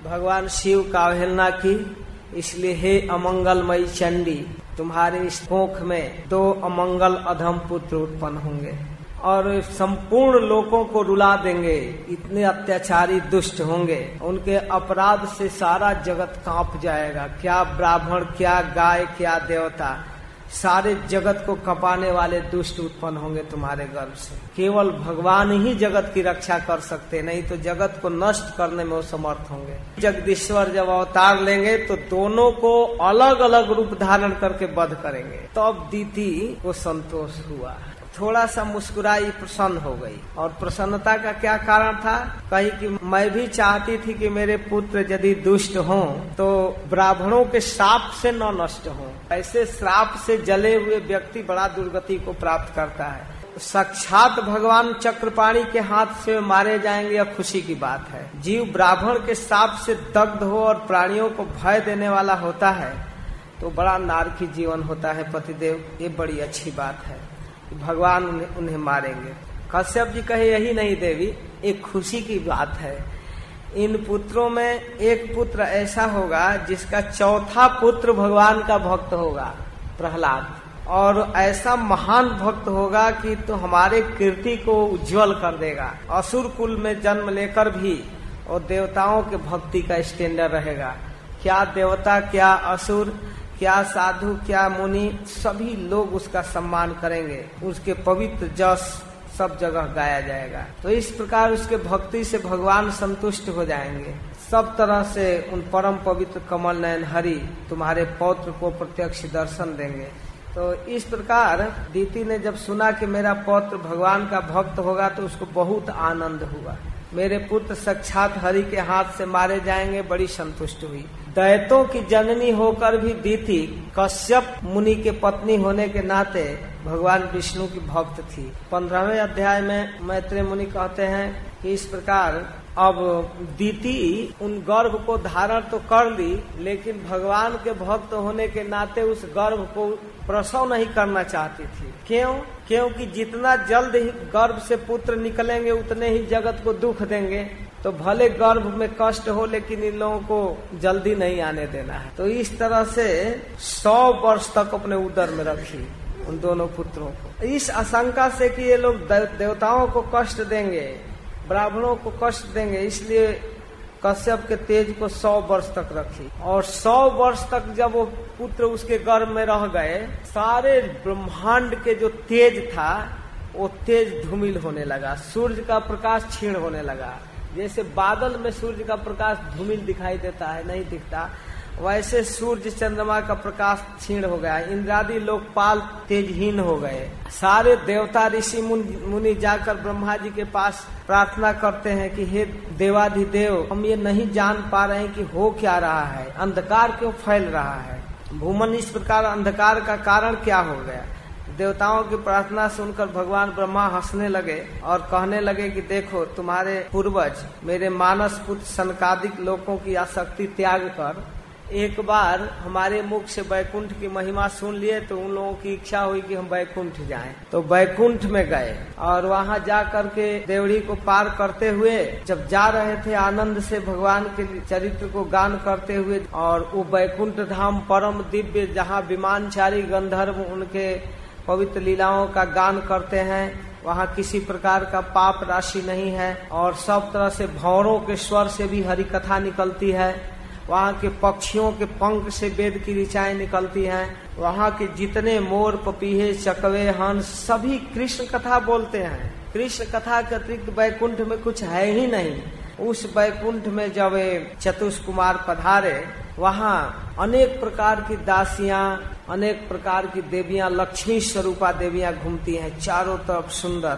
भगवान शिव का अवहेलना की। इसलिए हे अमंगलमयी चंडी, तुम्हारे इस कोख में दो अमंगल अधम पुत्र उत्पन्न होंगे और संपूर्ण लोगों को रुला देंगे। इतने अत्याचारी दुष्ट होंगे। उनके अपराध से सारा जगत काँप जाएगा। क्या ब्राह्मण, क्या गाय, क्या देवता सारे जगत को कपाने वाले दुष्ट उत्पन्न होंगे तुम्हारे गर्भ से। केवल भगवान ही जगत की रक्षा कर सकते, नहीं तो जगत को नष्ट करने में वो समर्थ होंगे। जगदीश्वर जब अवतार लेंगे तो दोनों को अलग अलग रूप धारण करके वध करेंगे। तब दीति को संतोष हुआ। थोड़ा सा मुस्कुराई, प्रसन्न हो गई। और प्रसन्नता का क्या कारण था? कही कि मैं भी चाहती थी कि मेरे पुत्र यदि दुष्ट हों तो ब्राह्मणों के श्राप से न नष्ट हों। ऐसे श्राप से जले हुए व्यक्ति बड़ा दुर्गति को प्राप्त करता है। साक्षात भगवान चक्रपाणी के हाथ से मारे जाएँगे यह खुशी की बात है। जीव ब्राह्मण के साप से दग्ध हो और प्राणियों को भय देने वाला होता है तो बड़ा नारकी जीवन होता है पतिदेव। ये बड़ी अच्छी बात है। भगवान उन्हें, उन्हें मारेंगे। कश्यप जी कहे यही नहीं देवी एक खुशी की बात है। इन पुत्रों में एक पुत्र ऐसा होगा जिसका चौथा पुत्र भगवान का भक्त होगा प्रहलाद। और ऐसा महान भक्त होगा कि तो हमारे कीर्ति को उज्जवल कर देगा। असुर कुल में जन्म लेकर भी और देवताओं के भक्ति का स्टैंडर्ड रहेगा। क्या देवता क्या असुर क्या साधु, क्या मुनि, सभी लोग उसका सम्मान करेंगे। उसके पवित्र जस सब जगह गाया जाएगा। तो इस प्रकार उसके भक्ति से भगवान संतुष्ट हो जाएँगे। सब तरह से उन परम पवित्र कमल नयन हरि तुम्हारे पौत्र को प्रत्यक्ष दर्शन देंगे। तो इस प्रकार दीति ने जब सुना कि मेरा पौत्र भगवान का भक्त होगा तो उसको बहुत आनंद हुआ। मेरे पुत्र साक्षात हरि के हाथ से मारे जाएँगे, बड़ी संतुष्ट हुई। दैतों की जननी होकर भी दीति कश्यप मुनि के पत्नी होने के नाते भगवान विष्णु की भक्त थी। पंद्रहवें अध्याय में मैत्री मुनि कहते हैं कि इस प्रकार अब दीति उन गर्भ को धारण तो कर ली, लेकिन भगवान के भक्त होने के नाते उस गर्भ को प्रसव नहीं करना चाहती थी। क्यों? क्योंकि जितना जल्द ही गर्भ से पुत्र निकलेंगे, उतने ही जगत को दुख देंगे। तो भले गर्भ में कष्ट हो, लेकिन इन लोगों को जल्दी नहीं आने देना है। तो इस तरह से सौ वर्ष तक अपने उदर में रखी उन दोनों पुत्रों को। इस आशंका से कि ये लोग देवताओं को कष्ट देंगे, ब्राह्मणों को कष्ट देंगे, इसलिए कश्यप के तेज को सौ वर्ष तक रखी। और सौ वर्ष तक जब वो पुत्र उसके गर्भ में रह गए, सारे ब्रह्मांड के जो तेज था, वो तेज धूमिल होने लगा, सूर्य का प्रकाश क्षीण होने लगा। जैसे बादल में सूर्य का प्रकाश धूमिल दिखाई देता है, नहीं दिखता। वैसे सूर्य चंद्रमा का प्रकाश छीण हो गया। इंद्रादि लोकपाल तेजहीन हो गए। सारे देवता ऋषि मुनि जाकर ब्रह्मा जी के पास प्रार्थना करते हैं कि, हे देवाधिदेव, हम ये नहीं जान पा रहे हैं कि हो क्या रहा है। अंधकार क्यों फैल रहा है? भूमन इस प्रकार अंधकार का कारण क्या हो गया? देवताओं की प्रार्थना सुनकर भगवान ब्रह्मा हंसने लगे और कहने लगे कि देखो, तुम्हारे पूर्वज मेरे मानस पुत्र सनकादिक लोगों की आसक्ति त्याग कर, एक बार हमारे मुख से बैकुंठ की महिमा सुन लिए तो उन लोगों की इच्छा हुई कि हम बैकुंठ जाएँ। तो बैकुंठ में गए और वहाँ जा करके देवड़ी को पार करते हुए जब जा रहे थे, आनंद से भगवान के चरित्र को गान करते हुए और वो बैकुंठ धाम परम दिव्य जहाँ विमानचारी गंधर्व उनके पवित्र लीलाओं का गान करते हैं, वहाँ किसी प्रकार का पाप राशि नहीं है और सब तरह से भौरों के स्वर से भी हरि कथा निकलती है। वहाँ के पक्षियों के पंख से वेद की ऋचाएँ निकलती हैं। वहाँ के जितने मोर, पपीहे, चकवे, हंस, सभी कृष्ण कथा बोलते हैं। कृष्ण कथा के अतिरिक्त वैकुंठ में कुछ है ही नहीं। उस बैकुंठ में जब चतुष कुमार पधारे, वहाँ अनेक प्रकार की दासियाँ, अनेक प्रकार की देवियाँ, लक्ष्मी स्वरूपा देवियाँ घूमती हैं, चारों तरफ़ सुंदर।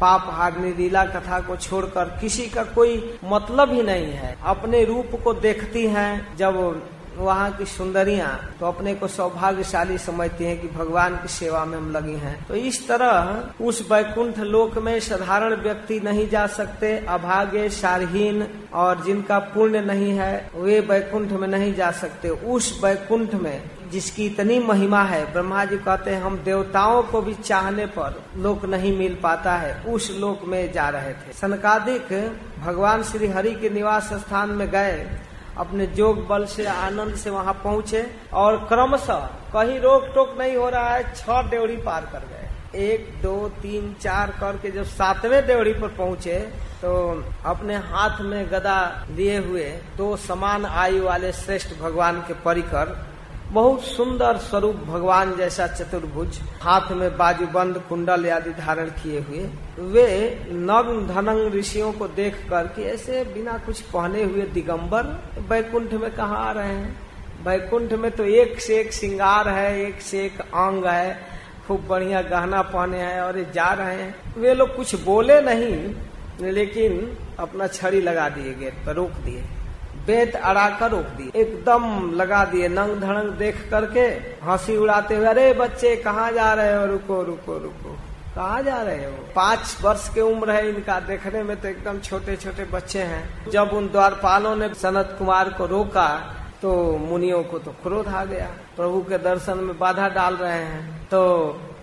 पाप हाग्नि लीला कथा को छोड़कर किसी का कोई मतलब ही नहीं है। अपने रूप को देखती हैं जब वहाँ की सुंदरियाँ तो अपने को सौभाग्यशाली समझती हैं कि भगवान की सेवा में हम लगी हैं। तो इस तरह उस बैकुंठ लोक में साधारण व्यक्ति नहीं जा सकते अभागे शारहीन और जिनका पुण्य नहीं है, वे बैकुंठ में नहीं जा सकते। उस बैकुंठ में जिसकी इतनी महिमा है, ब्रह्मा जी कहते हैं, हम देवताओं को भी चाहने पर लोक नहीं मिल पाता है, उस लोक में जा रहे थे। सनकादिक भगवान श्री हरि के निवास स्थान में गए अपने जोग बल से, आनंद से वहाँ पहुँचे और क्रमशः कहीं रोक टोक नहीं हो रहा है, छह डेवड़ी पार कर गए। एक, दो, तीन, चार करके जब सातवें देवड़ी पर पहुँचे तो अपने हाथ में गदा लिए हुए दो समान आयु वाले श्रेष्ठ भगवान के परिकर बहुत सुंदर स्वरूप भगवान जैसा चतुर्भुज हाथ में बाजूबंद कुंडल आदि धारण किए हुए। वे नग्न धनंग ऋषियों को देख कर के ऐसे बिना कुछ पहने हुए दिगंबर बैकुंठ में कहा आ रहे हैं? बैकुंठ में तो एक से एक श्रृंगार है, एक से एक अंग है, खूब बढ़िया गहना पहने हैं और ये जा रहे हैं। वे लोग कुछ बोले नहीं, लेकिन अपना छड़ी लगा दिए, गेट पर रोक दिए। बेत अड़ाकर रोक दिए। एकदम लगा दिए, नंग धड़ंग देख करके हँसी उड़ाते हुए, अरे बच्चे, कहाँ जा रहे हो? रुको रुको रुको। कहा जा रहे हो? पाँच वर्ष के उम्र है इनका, देखने में तो एकदम छोटे छोटे बच्चे हैं। जब उन द्वारपालों ने सनत कुमार को रोका तो मुनियों को तो क्रोध आ गया। प्रभु के दर्शन में बाधा डाल रहे हैं तो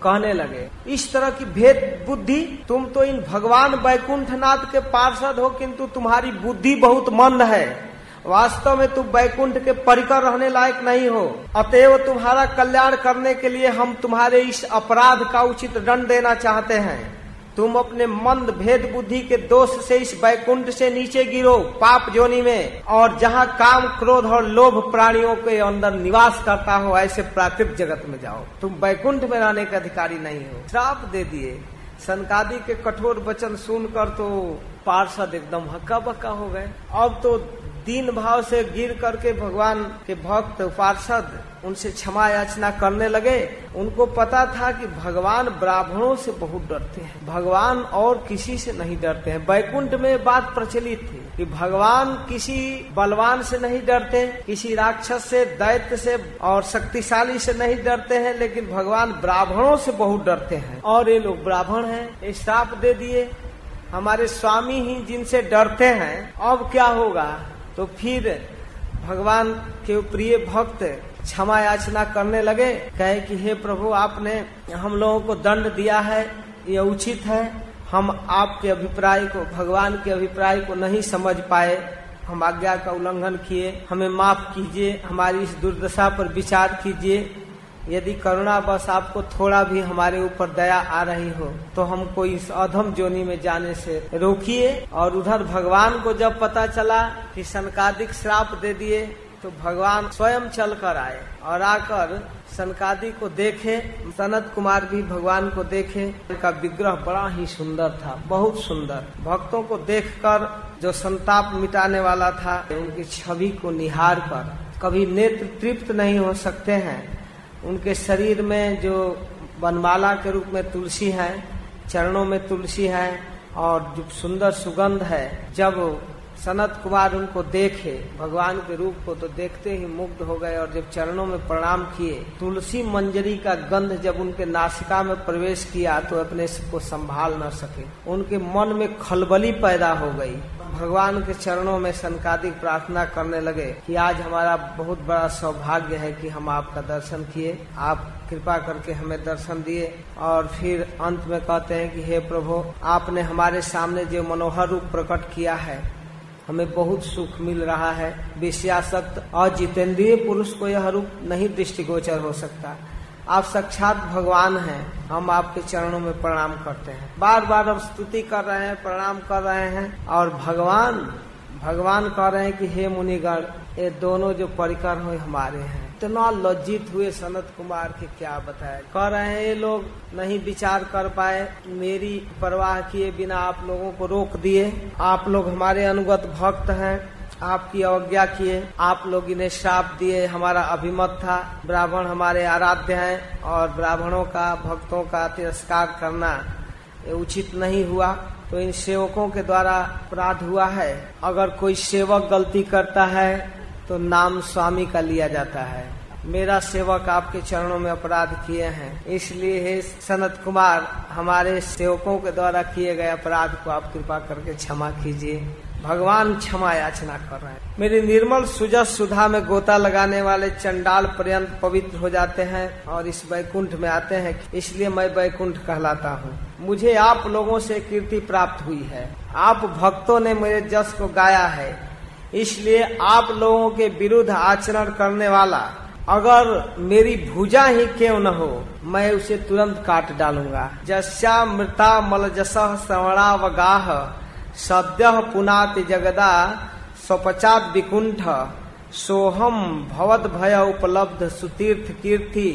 कहने लगे, इस तरह की भेद बुद्धि तुम तो इन भगवान बैकुंठ नाथ के पार्षद हो, किंतु तुम्हारी बुद्धि बहुत मंद है। वास्तव में तुम बैकुंठ के परिकर रहने लायक नहीं हो। अतएव तुम्हारा कल्याण करने के लिए हम तुम्हारे इस अपराध का उचित दंड देना चाहते हैं। तुम अपने मंद भेद बुद्धि के दोष से इस बैकुंठ से नीचे गिरो, पाप जोनी में। और जहाँ काम क्रोध और लोभ प्राणियों के अंदर निवास करता हो, ऐसे प्राकृतिक जगत में जाओ। तुम बैकुंठ में रहने के अधिकारी नहीं हो। श्राप दे दिए। सनकादि के कठोर वचन सुनकर तो पार्षद एकदम हक्का बक्का हो गए। अब तो दीन भाव से गिर करके भगवान के भक्त पार्षद उनसे क्षमा याचना करने लगे। उनको पता था कि भगवान ब्राह्मणों से बहुत डरते हैं। भगवान और किसी से नहीं डरते हैं। बैकुंठ में बात प्रचलित थी कि भगवान किसी बलवान से नहीं डरते, किसी राक्षस से, दैत्य से और शक्तिशाली से नहीं डरते हैं, लेकिन भगवान ब्राह्मणों से बहुत डरते हैं। और ये लोग ब्राह्मण हैं श्राप दे दिए। हमारे स्वामी ही जिनसे डरते हैं, अब क्या होगा? तो फिर भगवान के प्रिय भक्त क्षमा याचना करने लगे, कहे कि हे प्रभु, आपने हम लोगों को दंड दिया है, ये उचित है। हम आपके अभिप्राय को, भगवान के अभिप्राय को नहीं समझ पाए। हम आज्ञा का उल्लंघन किए। हमें माफ़ कीजिए। हमारी इस दुर्दशा पर विचार कीजिए। यदि करुणा बस आपको थोड़ा भी हमारे ऊपर दया आ रही हो तो हमको इस अधम जोनी में जाने से रोकिए। और उधर भगवान को जब पता चला कि सनकादिक श्राप दे दिए तो भगवान स्वयं चल कर आए और आकर सनकादि को देखे। सनत कुमार भी भगवान को देखे। उनका विग्रह बड़ा ही सुंदर था, बहुत सुंदर। भक्तों को देखकर जो संताप मिटाने वाला था, उनकी छवि को निहार कर कभी नेत्र तृप्त नहीं हो सकते हैं। उनके शरीर में जो बनमाला के रूप में तुलसी है, चरणों में तुलसी है और जो सुंदर सुगंध है, जब सनत कुमार उनको देखे, भगवान के रूप को तो देखते ही मुग्ध हो गए और जब चरणों में प्रणाम किए, तुलसी मंजरी का गंध जब उनके नासिका में प्रवेश किया तो अपने को संभाल न सके। उनके मन में खलबली पैदा हो गई। भगवान के चरणों में संकादिक प्रार्थना करने लगे कि आज हमारा बहुत बड़ा सौभाग्य है कि हम आपका दर्शन किए। आप कृपा करके हमें दर्शन दिए और फिर अंत में कहते हैं कि हे प्रभु, आपने हमारे सामने जो मनोहर रूप प्रकट किया है, हमें बहुत सुख मिल रहा है। विषयासक्त और जितेंद्रिय पुरुष को यह रूप नहीं दृष्टिगोचर हो सकता। आप साक्षात भगवान हैं। हम आपके चरणों में प्रणाम करते हैं। बार बार अब स्तुति कर रहे हैं, प्रणाम कर रहे हैं और भगवान भगवान कह रहे हैं कि हे मुनिगण, ये दोनों जो परिकर हुए हमारे हैं। इतना लज्जित हुए सनत कुमार के क्या बताए। कह रहे हैं, ये लोग नहीं विचार कर पाए। मेरी परवाह किए बिना आप लोगों को रोक दिए। आप लोग हमारे अनुगत भक्त हैं। आपकी अवज्ञा किए, आप लोग इन्हें श्राप दिए, हमारा अभिमत था। ब्राह्मण हमारे आराध्य हैं और ब्राह्मणों का, भक्तों का तिरस्कार करना उचित नहीं हुआ। तो इन सेवकों के द्वारा अपराध हुआ है। अगर कोई सेवक गलती करता है तो नाम स्वामी का लिया जाता है। मेरा सेवक आपके चरणों में अपराध किए हैं। इसलिए हे सनत कुमार, हमारे सेवकों के द्वारा किए गए अपराध को आप कृपा करके क्षमा कीजिए। भगवान क्षमा याचना कर रहे हैं। मेरी निर्मल सुजस सुधा में गोता लगाने वाले चंडाल पर्यंत पवित्र हो जाते हैं और इस बैकुंठ में आते हैं इसलिए मैं बैकुंठ कहलाता हूँ। मुझे आप लोगों से कीर्ति प्राप्त हुई है। आप भक्तों ने मेरे जस को गाया है। इसलिए आप लोगों के विरुद्ध आचरण करने वाला, अगर मेरी भुजा ही क्यों न हो, मैं उसे तुरंत काट डालूँगा। जस्या मृता मल जस श्रवणावगाह सद्य पुनात जगदा स्वपचात विकुंठ सोहम भवद भय उपलब्ध सुतीर्थ कीर्ति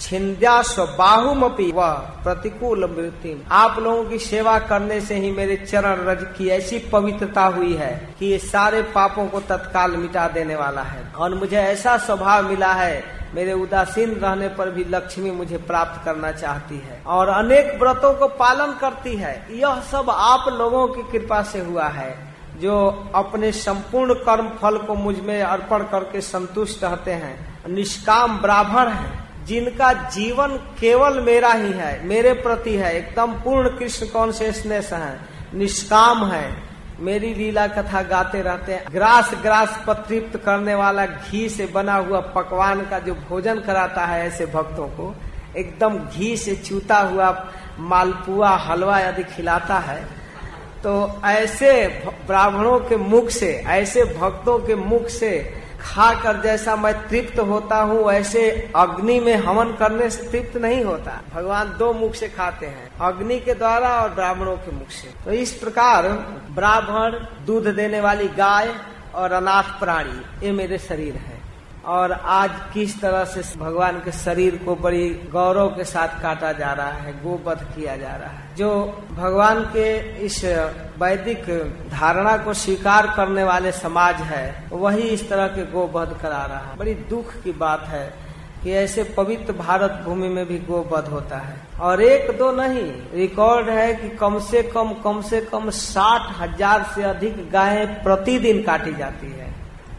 छिंद्या बाहुमपी व प्रतिकूल मृत्यु। आप लोगों की सेवा करने से ही मेरे चरण रज की ऐसी पवित्रता हुई है कि ये सारे पापों को तत्काल मिटा देने वाला है। और मुझे ऐसा स्वभाव मिला है मेरे उदासीन रहने पर भी लक्ष्मी मुझे प्राप्त करना चाहती है और अनेक व्रतों को पालन करती है। यह सब आप लोगों की कृपा से हुआ है, जो अपने संपूर्ण कर्म फल को मुझमें अर्पण करके संतुष्ट रहते हैं। निष्काम ब्राह्मण है, जिनका जीवन केवल मेरा ही है, मेरे प्रति है, एकदम पूर्ण कृष्ण कॉन्शियसनेस है? निष्काम है। मेरी लीला कथा गाते रहते हैं। ग्रास ग्रास पतृप्त करने वाला घी से बना हुआ पकवान का जो भोजन कराता है ऐसे भक्तों को, एकदम घी से चूता हुआ मालपुआ हलवा यदि खिलाता है तो ऐसे ब्राह्मणों के मुख से, ऐसे भक्तों के मुख से खाकर जैसा मैं तृप्त होता हूँ, वैसे अग्नि में हवन करने से तृप्त नहीं होता। भगवान दो मुख से खाते हैं, अग्नि के द्वारा और ब्राह्मणों के मुख से। तो इस प्रकार ब्राह्मण दूध देने वाली गाय और अनाथ प्राणी, ये मेरे शरीर है। और आज किस तरह से भगवान के शरीर को बड़ी गौरव के साथ काटा जा रहा है, गोवध किया जा रहा है। जो भगवान के इस वैदिक धारणा को स्वीकार करने वाले समाज है, वही इस तरह के गोवध करा रहा है। बड़ी दुख की बात है कि ऐसे पवित्र भारत भूमि में भी गोवध होता है। और एक दो नहीं, रिकॉर्ड है कि कम से कम कम से कम साठ हज़ार से अधिक गायें प्रतिदिन काटी जाती है।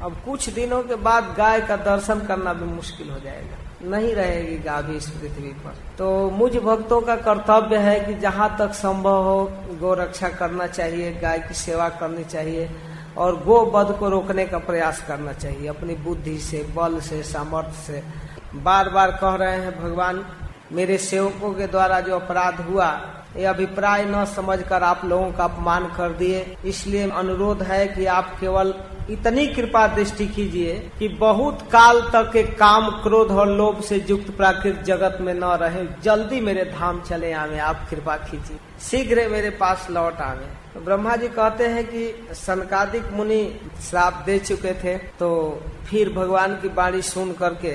अब कुछ दिनों के बाद गाय का दर्शन करना भी मुश्किल हो जाएगा। नहीं रहेगी गाभी इस पृथ्वी पर। तो मुझ भक्तों का कर्तव्य है कि जहाँ तक संभव हो, गो रक्षा करना चाहिए, गाय की सेवा करनी चाहिए और गो वध को रोकने का प्रयास करना चाहिए, अपनी बुद्धि से, बल से, सामर्थ्य से। बार बार कह रहे हैं, भगवान, मेरे सेवकों के द्वारा जो अपराध हुआ ये अभिप्राय न समझकर आप लोगों का अपमान कर दिए। इसलिए अनुरोध है कि आप केवल इतनी कृपा दृष्टि कीजिए कि बहुत काल तक के काम क्रोध और लोभ से युक्त प्राकृत जगत में न रहे। जल्दी मेरे धाम चले आवे, आप कृपा कीजिए। शीघ्र मेरे पास लौट आवे। तो ब्रह्मा जी कहते हैं कि सनकादिक मुनि श्राप दे चुके थे तो फिर भगवान की बाणी सुन करके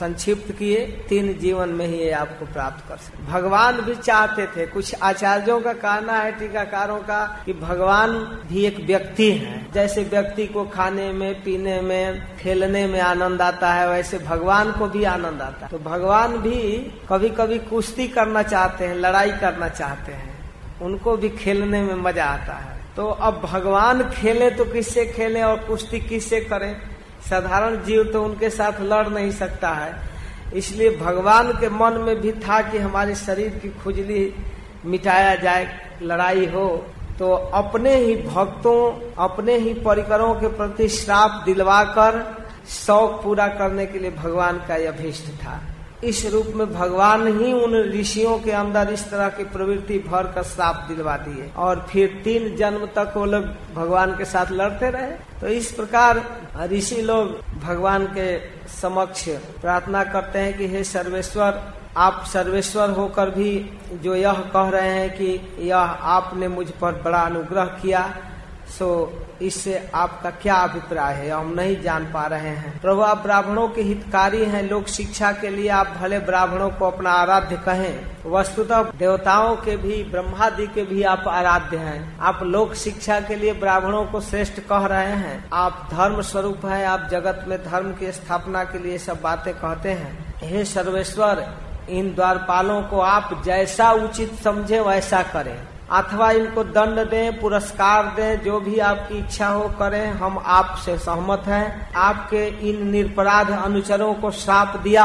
संक्षिप्त किए, तीन जीवन में ही ये आपको प्राप्त कर सकते। भगवान भी चाहते थे, कुछ आचार्यों का कहना है, टीकाकारों का, कि भगवान भी एक व्यक्ति है। जैसे व्यक्ति को खाने में, पीने में, खेलने में आनंद आता है, वैसे भगवान को भी आनंद आता है। तो भगवान भी कभी कभी कुश्ती करना चाहते हैं, लड़ाई करना चाहते हैं। उनको भी खेलने में मज़ा आता है। तो अब भगवान खेले तो किससे खेले और कुश्ती किससे करें? साधारण जीव तो उनके साथ लड़ नहीं सकता है। इसलिए भगवान के मन में भी था कि हमारे शरीर की खुजली मिटाया जाए, लड़ाई हो तो अपने ही भक्तों, अपने ही परिकरों के प्रति श्राप दिलवाकर शौक पूरा करने के लिए भगवान का यह अभिष्ट था। इस रूप में भगवान ही उन ऋषियों के अंदर इस तरह की प्रवृत्ति भर कर श्राप दिलवा दिए और फिर तीन जन्म तक वो लोग भगवान के साथ लड़ते रहे। तो इस प्रकार ऋषि लोग भगवान के समक्ष प्रार्थना करते हैं कि हे सर्वेश्वर, आप सर्वेश्वर होकर भी जो यह कह रहे हैं कि यह आपने मुझ पर बड़ा अनुग्रह किया सो इससे आपका क्या अभिप्राय है? हम नहीं जान पा रहे हैं। प्रभु, आप ब्राह्मणों के हितकारी हैं। लोक शिक्षा के लिए आप भले ब्राह्मणों को अपना आराध्य कहें, वस्तुतः देवताओं के भी, ब्रह्मादि के भी आप आराध्य हैं। आप लोक शिक्षा के लिए ब्राह्मणों को श्रेष्ठ कह रहे हैं। आप धर्म स्वरूप है। आप जगत में धर्म की स्थापना के लिए सब बातें कहते हैं। हे सर्वेश्वर, इन द्वारपालों को आप जैसा उचित समझे, वैसा करें। अथवा इनको दंड दें पुरस्कार दें जो भी आपकी इच्छा हो करें हम आपसे सहमत हैं। आपके इन निरपराध अनुचरों को श्राप दिया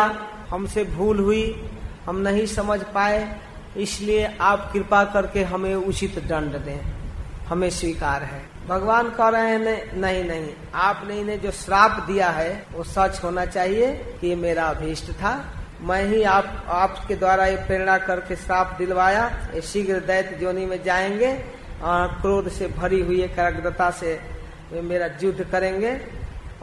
हमसे भूल हुई हम नहीं समझ पाए इसलिए आप कृपा करके हमें उचित दंड दें। हमें स्वीकार है। भगवान कह रहे हैं नहीं नहीं, नहीं आपने इन्हें जो श्राप दिया है वो सच होना चाहिए कि ये मेरा अभीष्ट था मैं ही आप, आपके द्वारा ये प्रेरणा करके श्राप दिलवाया, ये शीघ्र दैत जोनी में जाएँगे, और क्रोध से भरी हुई एकाग्रता से वे मेरा युद्ध करेंगे,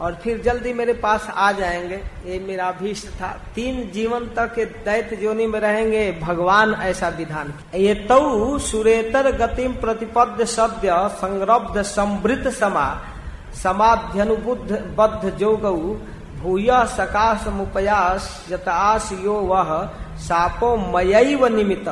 और फिर जल्दी मेरे पास आ जाएँगे। ये मेरा अभीष्ट था। तीन जीवन तक दैत्य जोनी में रहेंगे, भगवान ऐसा विधान ये तऊ सुरेतर गतिम प्रतिपद सद्य संरब्ध समृद्ध समा। समाध्यनुबुद्ध बद्ध जोगऊ भूय सकाश मुपयास जतास यो वह सापो मयैव निमित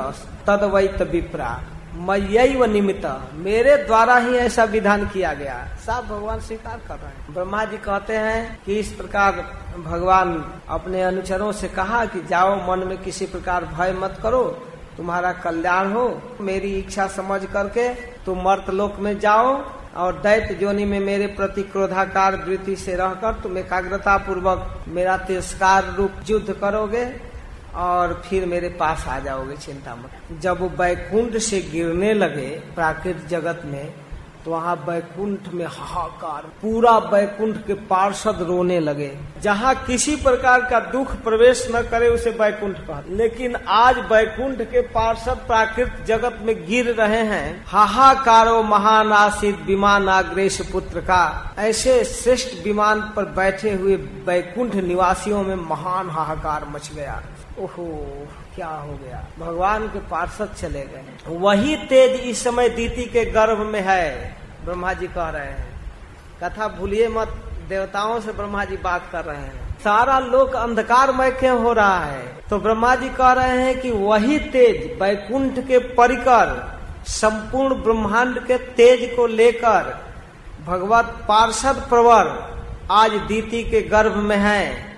तदवैत विप्रा। मयैव निमित्त। मेरे द्वारा ही ऐसा विधान किया गया। सब भगवान स्वीकार कर रहे हैं। ब्रह्मा जी कहते हैं कि इस प्रकार भगवान अपने अनुचरों से कहा कि जाओ मन में किसी प्रकार भय मत करो। तुम्हारा कल्याण हो। मेरी इच्छा समझ करके तुम मर्त लोक में जाओ। और दैत्य जोनी में मेरे प्रति क्रोधाकार वृत्ति से रहकर तुम एकाग्रता पूर्वक मेरा तिरस्कार रूप युद्ध करोगे और फिर मेरे पास आ जाओगे चिंता मत जब वो बैकुंठ से गिरने लगे प्राकृतिक जगत में तो वहाँ बैकुंठ में हाहाकार, पूरा बैकुंठ के पार्षद रोने लगे। जहाँ किसी प्रकार का दुख प्रवेश न करे, उसे बैकुंठ कहा। लेकिन आज बैकुंठ के पार्षद प्राकृत जगत में गिर रहे हैं। हाहाकारो महान आसित विमान आग्रेश पुत्र का। ऐसे श्रेष्ठ विमान पर बैठे हुए बैकुंठ निवासियों में महान हाहाकार मच गया। ओहो। क्या हो गया? भगवान के पार्षद चले गए। वही तेज इस समय दीति के गर्भ में है ब्रह्मा जी कह रहे हैं। कथा भूलिए मत, देवताओं से ब्रह्मा जी बात कर रहे हैं। सारा लोक अंधकारमय क्यों हो रहा है? तो ब्रह्मा जी कह रहे हैं कि वही तेज बैकुंठ के परिकर, संपूर्ण ब्रह्मांड के तेज को लेकर, भगवत पार्षद प्रवर आज दीति के गर्भ में है।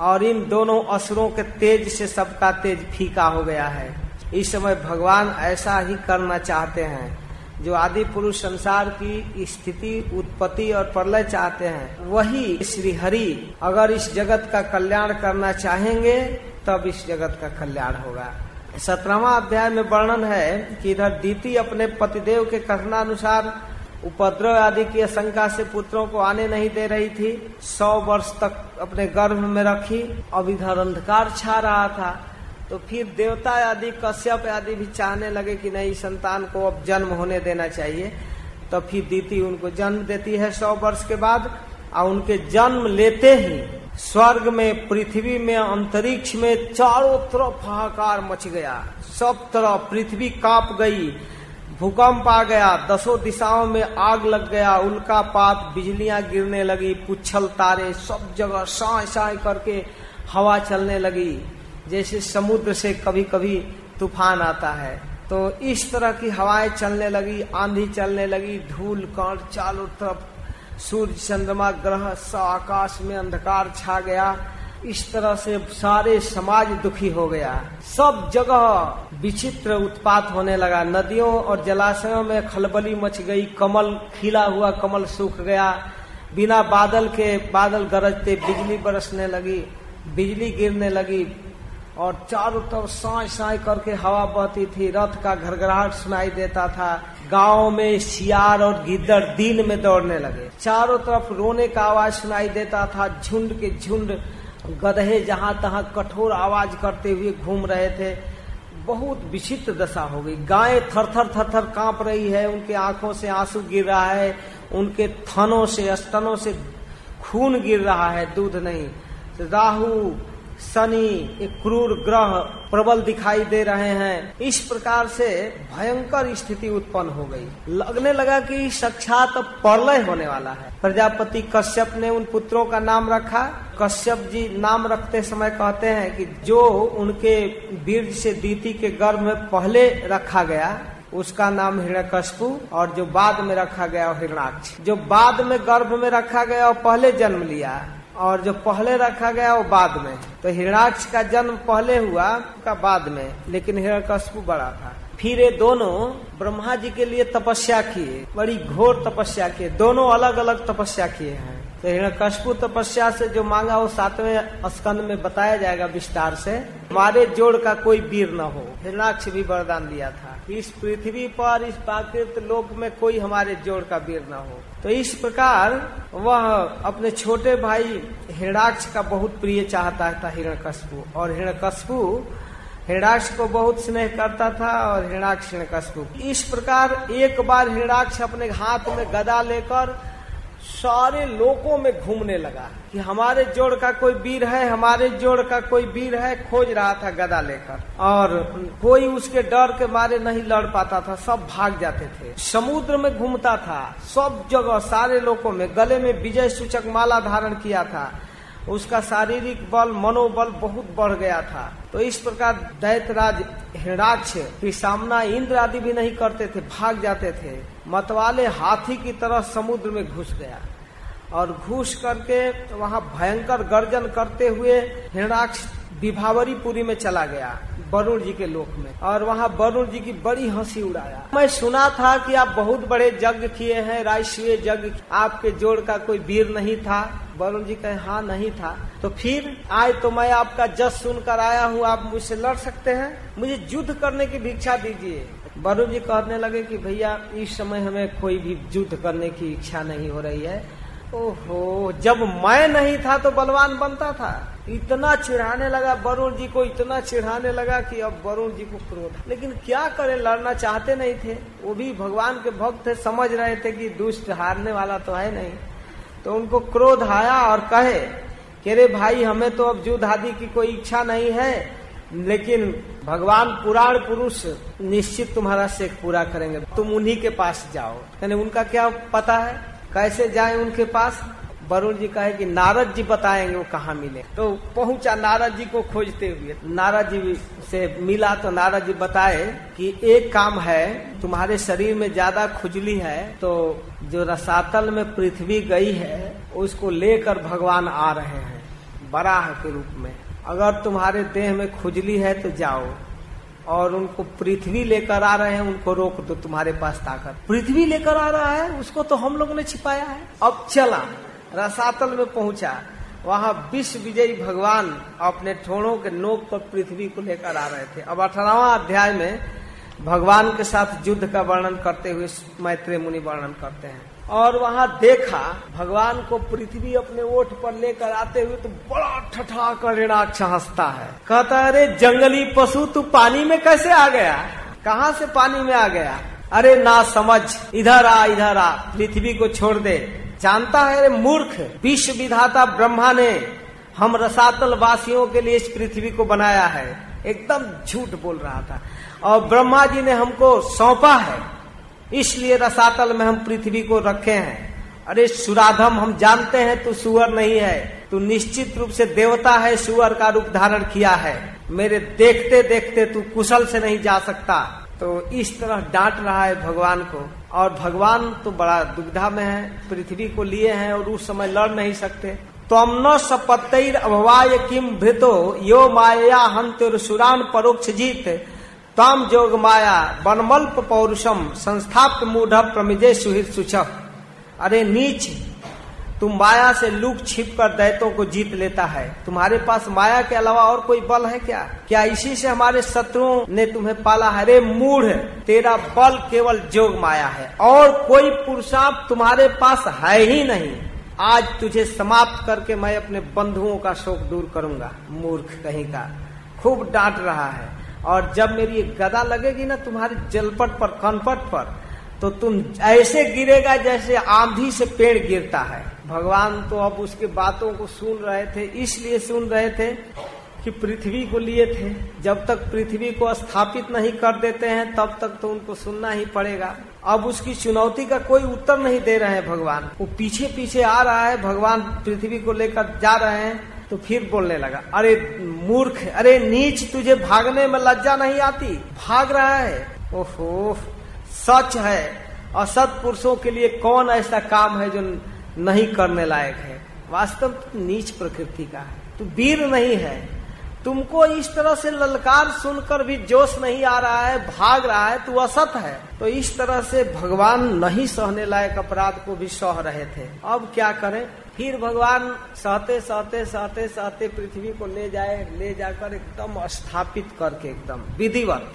और इन दोनों असुरों के तेज से सबका तेज फीका हो गया है। इस समय भगवान ऐसा ही करना चाहते हैं, जो आदि पुरुष संसार की स्थिति, उत्पत्ति और प्रलय चाहते हैं। वही श्री हरि अगर इस जगत का कल्याण करना चाहेंगे, तब इस जगत का कल्याण होगा। सत्रहवा अध्याय में वर्णन है कि इधर दीति अपने पतिदेव के कथनानुसार उपद्रव आदि की आशंका से पुत्रों को आने नहीं दे रही थी। सौ वर्ष तक अपने गर्भ में रखी, अब इधर अंधकार छा रहा था। तो फिर देवता आदि, कश्यप आदि भी चाहने लगे कि नहीं, संतान को अब जन्म होने देना चाहिए। तो फिर दीति उनको जन्म देती है सौ वर्ष के बाद, और उनके जन्म लेते ही स्वर्ग में, पृथ्वी में, अंतरिक्ष में चारों तरफ़ हाहाकार मच गया। सब तरफ़ पृथ्वी काँप गई। भूकंप आ गया, दसों दिशाओं में आग लग गया उल्का पात बिजलियाँ गिरने लगी पुच्छल तारे सब जगह साय साय करके हवा चलने लगी। जैसे समुद्र से कभी कभी तूफ़ान आता है। तो इस तरह की हवाएँ चलने लगी, आंधी चलने लगी धूल कण चारों तरफ़, सूर्य चंद्रमा, ग्रह, स आकाश में अंधकार छा गया। इस तरह से सारे समाज दुखी हो गया। सब जगह विचित्र उत्पात होने लगा। नदियों और जलाशयों में खलबली मच गई, कमल खिला हुआ, कमल सूख गया। बिना बादल के बादल गरजते, बिजली बरसने लगी, बिजली गिरने लगी और चारों तरफ़ साय साय करके हवा बहती थी। रथ का घरघराहट सुनाई देता था। गाँव में सियार और गिद्दड़ दिन में दौड़ने लगे। चारों तरफ़ रोने का आवाज़ सुनाई देता था। झुंड के झुंड गधे जहाँ तहां कठोर आवाज़ करते हुए घूम रहे थे। बहुत विचित्र दशा हो गई। गाय थर थर थर थर काँप रही है, उनके आँखों से आँसू गिर रहा है, उनके थनों से, स्तनों से खून गिर रहा है, दूध नहीं। राहु शनि एक क्रूर ग्रह प्रबल दिखाई दे रहे हैं। इस प्रकार से भयंकर स्थिति उत्पन्न हो गई। लगने लगा कि साक्षात प्रलय होने वाला है। प्रजापति कश्यप ने उन पुत्रों का नाम रखा। कश्यप जी नाम रखते समय कहते हैं कि जो उनके बीर्ज से दीति के गर्भ में पहले रखा गया, उसका नाम हिरण्यकशपु और जो बाद में रखा गया हिरणाक्ष। जो बाद में गर्भ में रखा गया और पहले जन्म लिया। और जो पहले रखा गया वो बाद में। तो हिरणाक्ष का जन्म पहले हुआ का बाद में, लेकिन हिरण्यकशपु बड़ा था। फिर ये दोनों ब्रह्मा जी के लिए तपस्या किए, बड़ी घोर तपस्या किए, दोनों अलग अलग तपस्या किए हैं। तो हिरण्यकशपु तपस्या से जो मांगा वो सातवें स्कंद में बताया जाएगा विस्तार से। हमारे जोड़ का कोई वीर न हो। हिरणाक्ष भी वरदान दिया था। इस पृथ्वी पर, इस प्राकृत लोक में कोई हमारे जोड़ का वीर न हो। तो इस प्रकार वह अपने छोटे भाई हिरणाक्ष का बहुत प्रिय चाहता था हिरण्यकशपु और हिरण्यकशपु हिरणाक्ष को बहुत स्नेह करता था और हिरणाक्ष हिरण्यकशपु इस प्रकार एक बार हिरणाक्ष अपने हाथ में गदा लेकर सारे लोगों में घूमने लगा। कि हमारे जोड़ का कोई वीर है, हमारे जोड़ का कोई वीर है, खोज रहा था गदा लेकर। और कोई उसके डर के मारे नहीं लड़ पाता था, सब भाग जाते थे। समुद्र में घूमता था, सब जगह, सारे लोगों में, गले में विजय सूचक माला धारण किया था। उसका शारीरिक बल, मनोबल बहुत बढ़ गया था। तो इस प्रकार दैतराज हिरणाक्ष, की सामना इंद्र आदि भी नहीं करते थे, भाग जाते थे। मतवाले हाथी की तरह समुद्र में घुस गया। और घुस करके वहाँ भयंकर गर्जन करते हुए हिरणाक्ष विभावरीपुरी में चला गया, वरुण जी के लोक में। और वहाँ वरुण जी की बड़ी हँसी उड़ाया। मैं सुना था कि आप बहुत बड़े यज्ञ किए हैं राष्ट्रीय यज्ञ आपके जोड़ का कोई वीर नहीं था। वरुण जी कहे हाँ नहीं था। तो फिर आज तो मैं आपका जस सुनकर आया हूँ, आप मुझसे लड़ सकते हैं। मुझे युद्ध करने की भिक्षा दीजिए। वरुण जी कहने लगे कि भैया, इस समय हमें कोई भी युद्ध करने की इच्छा नहीं हो रही है। ओहो, जब मैं नहीं था तो बलवान बनता था। इतना चिढ़ाने लगा, वरुण जी को इतना चिढ़ाने लगा कि अब वरुण जी को क्रोध। लेकिन क्या करे, लड़ना चाहते नहीं थे। वो भी भगवान के भक्त थे, समझ रहे थे कि दुष्ट हारने वाला तो है नहीं। तो उनको क्रोध आया और कहे कि रे भाई, हमें तो अब युद्ध आदि की कोई इच्छा नहीं है। लेकिन भगवान पुराण पुरुष निश्चित तुम्हारा शेख पूरा करेंगे। तुम उन्हीं के पास जाओ। यानी उनका क्या पता है? कैसे जाए उनके पास? वरुण जी कहे कि नारद जी बताएँगे, वो कहाँ मिले? तो पहुँचा नारद जी को खोजते हुए। नारद जी से मिला तो नारद जी बताए कि एक काम है, तुम्हारे शरीर में ज़्यादा खुजली है तो जो रसातल में पृथ्वी गई है, उसको लेकर भगवान आ रहे हैं, बराह के रूप में। अगर तुम्हारे देह में खुजली है तो जाओ। और उनको पृथ्वी लेकर आ रहे हैं, उनको रोक दो तुम्हारे पास ताकत। पृथ्वी लेकर आ रहा है, उसको तो हम लोगों ने छिपाया है। अब चला, रसातल में पहुँचा, वहाँ विश्व विजयी भगवान अपने ठोड़ों के नोक पर पृथ्वी को लेकर आ रहे थे। अब अठारहवा अध्याय में भगवान के साथ युद्ध का वर्णन करते हुए मैत्रेय मुनि वर्णन करते हैं। और वहाँ देखा भगवान को पृथ्वी अपने ओठ पर लेकर आते हुए तो बड़ा ठठा कर ऋणाक्ष हंसता है। कहता अरे जंगली पशु, तू पानी में कैसे आ गया? कहाँ से पानी में आ गया? अरे ना समझ, इधर आ इधर आ, पृथ्वी को छोड़ दे। जानता है, अरे मूर्ख, विश्व विधाता ब्रह्मा ने हम रसातल वासियों के लिए इस पृथ्वी को बनाया है। एकदम झूठ बोल रहा था। और ब्रह्मा जी ने हमको सौंपा है। इसलिए रसातल में हम पृथ्वी को रखे हैं। अरे सुराधम, हम जानते हैं तू सुअर नहीं है। तू निश्चित रूप से देवता है, सुअर का रूप धारण किया है। मेरे देखते देखते तू कुशल से नहीं जा सकता। तो इस तरह डांट रहा है भगवान को। और भगवान तो बड़ा दुविधा में है, पृथ्वी को लिए हैं और उस समय लड़ नहीं सकते। तम न सपत्तर अभवाय किम भृतो यो माया हंत सुरान परोक्ष जीत तम जोग माया, बनमल्प पौरुषम, संस्थाप्त मूढ़ प्रमिजे सुहित सुच अरे नीच, तुम माया से लुक छिप कर दैतों को जीत लेता है। तुम्हारे पास माया के अलावा और कोई बल है क्या? क्या इसी से हमारे शत्रुओं ने तुम्हें पाला है? रे मूढ़, तेरा बल केवल जोग माया है। और कोई पुरुषार्थ तुम्हारे पास है ही नहीं। आज तुझे समाप्त करके मैं अपने बंधुओं का शोक दूर करूँगा, मूर्ख कहीं का। खूब डांट रहा है। और जब मेरी ये गदा लगेगी ना तुम्हारे जलपट पर कनपट पर तो तुम ऐसे गिरेगा जैसे आंधी से पेड़ गिरता है। भगवान तो अब उसके बातों को सुन रहे थे, इसलिए सुन रहे थे कि पृथ्वी को लिए थे। जब तक पृथ्वी को स्थापित नहीं कर देते हैं, तब तक तो उनको सुनना ही पड़ेगा। अब उसकी चुनौती का कोई उत्तर नहीं दे रहे हैं भगवान। वो पीछे पीछे आ रहा है, भगवान पृथ्वी को लेकर जा रहे हैं। तो फिर बोलने लगा, अरे मूर्ख, अरे नीच, तुझे भागने में लज्जा नहीं आती? भाग रहा है? ओहो सच है। असत पुरुषों के लिए कौन ऐसा काम है जो नहीं करने लायक है? वास्तव नीच प्रकृति का है। तू वीर नहीं है। तुमको इस तरह से ललकार सुनकर भी जोश नहीं आ रहा है, भाग रहा है, तू असत है। तो इस तरह से भगवान नहीं सहने लायक अपराध को भी सह रहे थे। अब क्या करें? फिर भगवान सहते सहते सहते सहते पृथ्वी को ले जाए, ले जाकर एकदम स्थापित करके एकदम विधिवत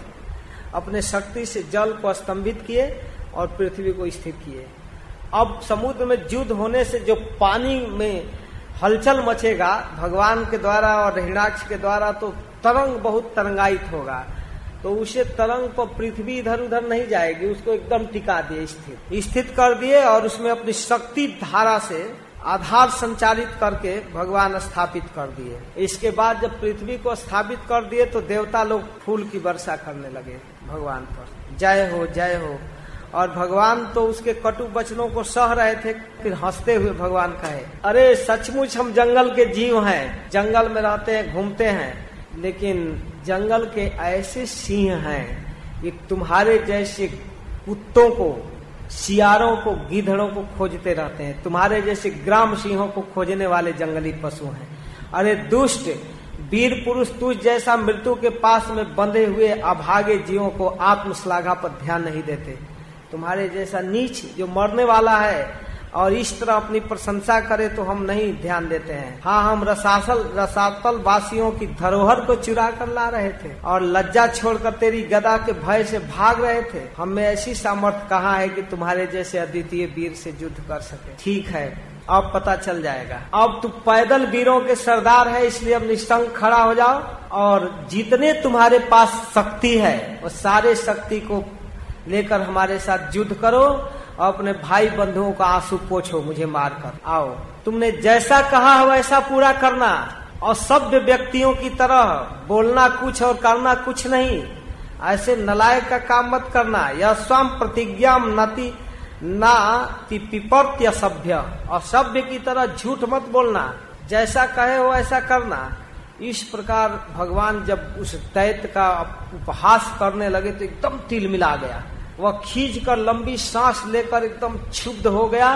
अपने शक्ति से जल को स्तंभित किए और पृथ्वी को स्थित किए। अब समुद्र में युद्ध होने से जो पानी में हलचल मचेगा, भगवान के द्वारा और हिणाक्ष के द्वारा तो तरंग बहुत तरंगायित होगा। तो उसे तरंग पर पृथ्वी इधर उधर नहीं जाएगी, उसको एकदम टिका दिए, स्थित स्थित कर दिए और उसमें अपनी शक्ति धारा से आधार संचालित करके भगवान स्थापित कर दिए। इसके बाद जब पृथ्वी को स्थापित कर दिए तो देवता लोग फूल की वर्षा करने लगे भगवान पर। जय हो जय हो। और भगवान तो उसके कटु बचनों को सह रहे थे, फिर हँसते हुए भगवान कहे, अरे, सचमुच हम जंगल के जीव हैं। जंगल में रहते हैं, घूमते हैं, लेकिन जंगल के ऐसे सिंह हैं कि तुम्हारे जैसे कुत्तों को सियारों को, गिधड़ों को खोजते रहते हैं। तुम्हारे जैसे ग्राम सिंहों को खोजने वाले जंगली पशु हैं। अरे दुष्ट, वीर पुरुष तुझ जैसा मृत्यु के पास में बंधे हुए अभागे जीवों को आत्मश्लाघा पर ध्यान नहीं देते। तुम्हारे जैसा नीच जो मरने वाला है और इस तरह अपनी प्रशंसा करे तो हम नहीं ध्यान देते हैं। हाँ हम रसासल रसातल वासियों की धरोहर को चुरा कर ला रहे थे और लज्जा छोड़कर तेरी गदा के भय से भाग रहे थे। हमें ऐसी सामर्थ्य कहाँ है कि तुम्हारे जैसे अद्वितीय वीर से युद्ध कर सके। ठीक है, अब पता चल जाएगा। अब तू पैदल वीरों के सरदार है, इसलिए अब निस्तंग खड़ा हो जाओ और जितने तुम्हारे पास शक्ति है, वो सारे शक्ति को लेकर हमारे साथ युद्ध करो। अपने भाई बंधुओं का आँसू पोछो मुझे मारकर। आओ, तुमने जैसा कहा है वैसा पूरा करना। और सभ्य व्यक्तियों की तरह बोलना कुछ और करना कुछ नहीं। ऐसे नलायक का काम मत करना। यह स्वयं प्रतिज्ञा नति ना पिपर्त्य सभ्य। और सभ्य की तरह झूठ मत बोलना। जैसा कहे हो ऐसा करना। इस प्रकार भगवान जब उस दैत्य का उपहास करने लगे तो एकदम तिल मिला गया। वह खींच कर लंबी सांस लेकर एकदम क्षुब्ध हो गया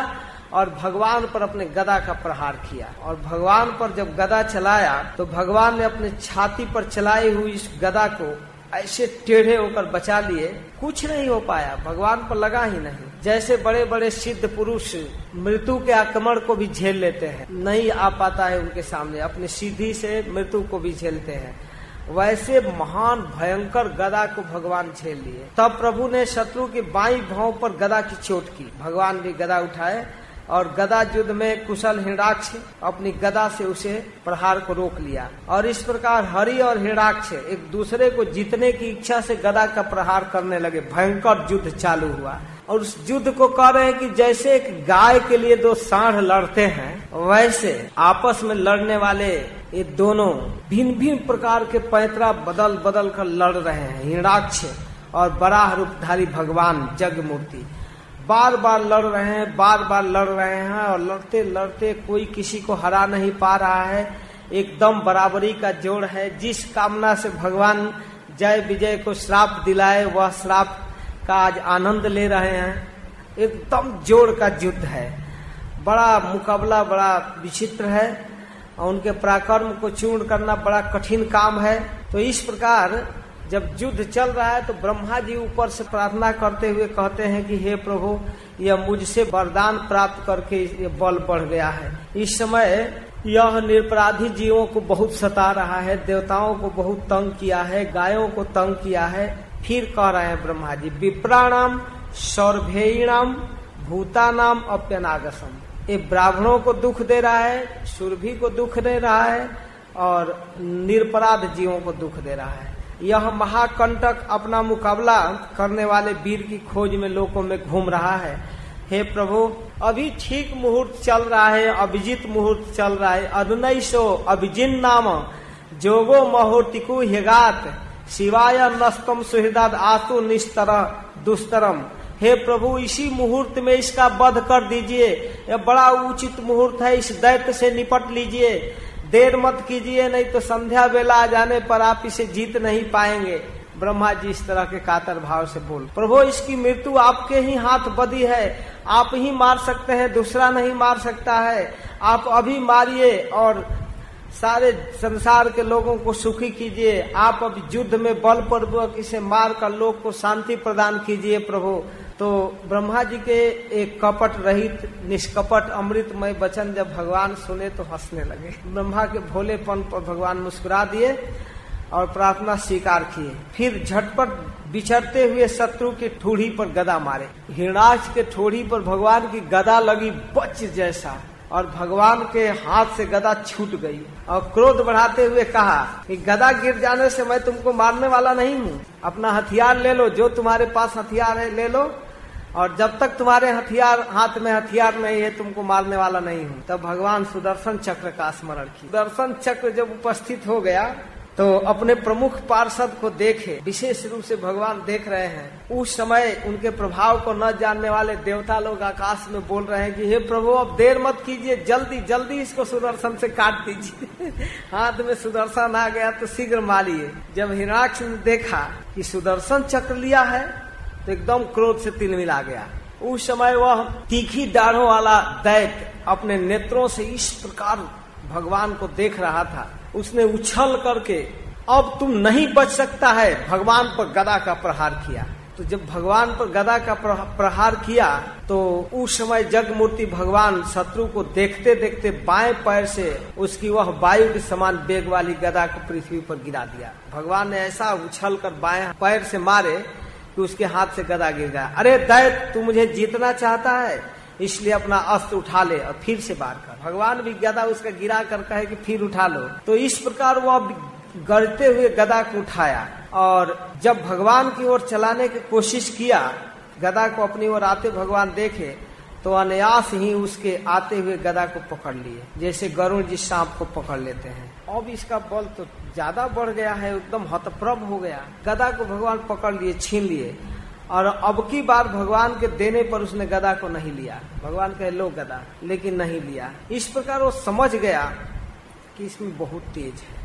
और भगवान पर अपने गदा का प्रहार किया। और भगवान पर जब गदा चलाया तो भगवान ने अपने छाती पर चलाई हुई इस गदा को ऐसे टेढ़े होकर बचा लिए। कुछ नहीं हो पाया, भगवान पर लगा ही नहीं। जैसे बड़े बड़े सिद्ध पुरुष मृत्यु के आक्रमण को भी झेल लेते हैं। नहीं आ पाता है उनके सामने। अपनी सीधी से मृत्यु को भी झेलते हैं। वैसे महान भयंकर गदा को भगवान झेल लिए। तब प्रभु ने शत्रु की बाई भाव पर गदा की चोट की। भगवान भी गदा उठाए और गदा युद्ध में कुशल हिरणाक्ष अपनी गदा से उसे प्रहार को रोक लिया। और इस प्रकार हरि और हिरणाक्ष एक दूसरे को जीतने की इच्छा से गदा का प्रहार करने लगे। भयंकर युद्ध चालू हुआ। और उस युद्ध को कह रहे हैं कि जैसे एक गाय के लिए दो सांड लड़ते हैं, वैसे आपस में लड़ने वाले ये दोनों भिन्न भिन्न प्रकार के पैतरा बदल बदल कर लड़ रहे हैं हिरणाक्ष और बड़ा रूपधारी भगवान जग मूर्ति बार बार लड़ रहे हैं बार बार लड़ रहे हैं और लड़ते लड़ते कोई किसी को हरा नहीं पा रहा है। एकदम बराबरी का जोड़ है। जिस कामना से भगवान जय विजय को श्राप दिलाए, वह श्राप का आज आनंद ले रहे हैं। एकदम ज़ोर का युद्ध है। बड़ा मुकाबला, बड़ा विचित्र है और उनके पराक्रम को चूर्ण करना बड़ा कठिन काम है। तो इस प्रकार जब युद्ध चल रहा है तो ब्रह्मा जी ऊपर से प्रार्थना करते हुए कहते हैं कि, हे प्रभु, यह मुझसे वरदान प्राप्त करके ये बल बढ़ गया है। इस समय यह निरपराधी जीवों को बहुत सता रहा है, देवताओं को बहुत तंग किया है, गायों को तंग किया है। फिर कह रहे हैं ब्रह्मा जी विप्राणाम सौरभेयणाम भूतानाम, अप्यनागसम। ये ब्राह्मणों को दुख दे रहा है, सुरभि को दुख दे रहा है, और निरपराध जीवों को दुख दे रहा है। यह महाकंटक अपना मुकाबला करने वाले वीर की खोज में लोगों में घूम रहा है। हे प्रभु, अभी ठीक मुहूर्त चल रहा है, अभिजीत मुहूर्त चल रहा है। अदनैसो अभिजिन नाम जोगो मुहूर्तिकु हिगात शिवाय नस्तम सुहृदाद आतु निस्तर दुस्तरम हे प्रभु, इसी मुहूर्त में इसका वध कर दीजिए। यह बड़ा उचित मुहूर्त है, इस दैत्य से निपट लीजिए। देर मत कीजिए, नहीं तो संध्या वेला आ जाने पर आप इसे जीत नहीं पाएँगे। ब्रह्मा जी इस तरह के कातर भाव से बोल, प्रभु, इसकी मृत्यु आपके ही हाथ बदी है। आप ही मार सकते हैं, दूसरा नहीं मार सकता है। आप अभी मारिए और सारे संसार के लोगों को सुखी कीजिए। आप अब युद्ध में बल पूर्वक इसे मार कर लोग को शांति प्रदान कीजिए प्रभु। तो ब्रह्मा जी के एक कपट रहित, निष्कपट अमृतमय वचन जब भगवान सुने तो हंसने लगे। ब्रह्मा के भोलेपन पर भगवान मुस्कुरा दिए और प्रार्थना स्वीकार किए। फिर झटपट बिछड़ते हुए शत्रु की ठोड़ी पर गदा मारे। हिरणाक्ष के ठोड़ी पर भगवान की गदा लगी बच जैसा। और भगवान के हाथ से गदा छूट गई। और क्रोध बढ़ाते हुए कहा कि गदा गिर जाने से मैं तुमको मारने वाला नहीं हूँ। अपना हथियार ले लो, जो तुम्हारे पास हथियार है, ले लो। और जब तक तुम्हारे हथियार, हाथ में हथियार नहीं है, तुमको मारने वाला नहीं हूँ। तब भगवान सुदर्शन चक्र का स्मरण किया। सुदर्शन चक्र जब उपस्थित हो गया तो अपने प्रमुख पार्षद को देखे, विशेष रूप से भगवान देख रहे हैं। उस समय उनके प्रभाव को न जानने वाले देवता लोग आकाश में बोल रहे हैं कि, हे प्रभु, अब देर मत कीजिए, जल्दी जल्दी इसको सुदर्शन से काट दीजिए। हाथ में सुदर्शन आ गया तो शीघ्र मारिए जब हिराक्ष ने देखा कि सुदर्शन चक्र लिया है तो एकदम क्रोध से तिल मिला गया। उस समय वह तीखी डाढ़ों वाला दैत अपने नेत्रों से इस प्रकार भगवान को देख रहा था। उसने उछल करके, अब तुम नहीं बच सकता है। भगवान पर गदा का प्रहार किया। तो जब भगवान पर गदा का प्रहार किया तो उस समय जग मूर्ति भगवान शत्रु को देखते देखते बाएँ पैर से उसकी वह वायु के समान बेग वाली गदा को पृथ्वी पर गिरा दिया। भगवान ने ऐसा उछल कर बाएँ पैर से मारे कि उसके हाथ से गदा गिर गया। अरे दैत तू मुझे जीतना चाहता है? इसलिए अपना अस्त्र उठा ले और फिर से बार कर। भगवान भी गदा उसका गिरा कर कहे कि फिर उठा लो। तो इस प्रकार वह गढ़ते हुए गदा को उठाया और जब भगवान की ओर चलाने की कोशिश किया, गदा को अपनी ओर आते भगवान देखे तो अनायास ही उसके आते हुए गदा को पकड़ लिए। जैसे गरुण जी सांप को पकड़ लेते हैं। अब इसका बल तो ज़्यादा बढ़ गया है, एकदम हतप्रभ हो गया। गदा को भगवान पकड़ लिए, छीन लिए। और अब की बार भगवान के देने पर उसने गदा को नहीं लिया। भगवान कहे, लो गदा। लेकिन नहीं लिया। इस प्रकार वो समझ गया कि इसमें बहुत तेज है।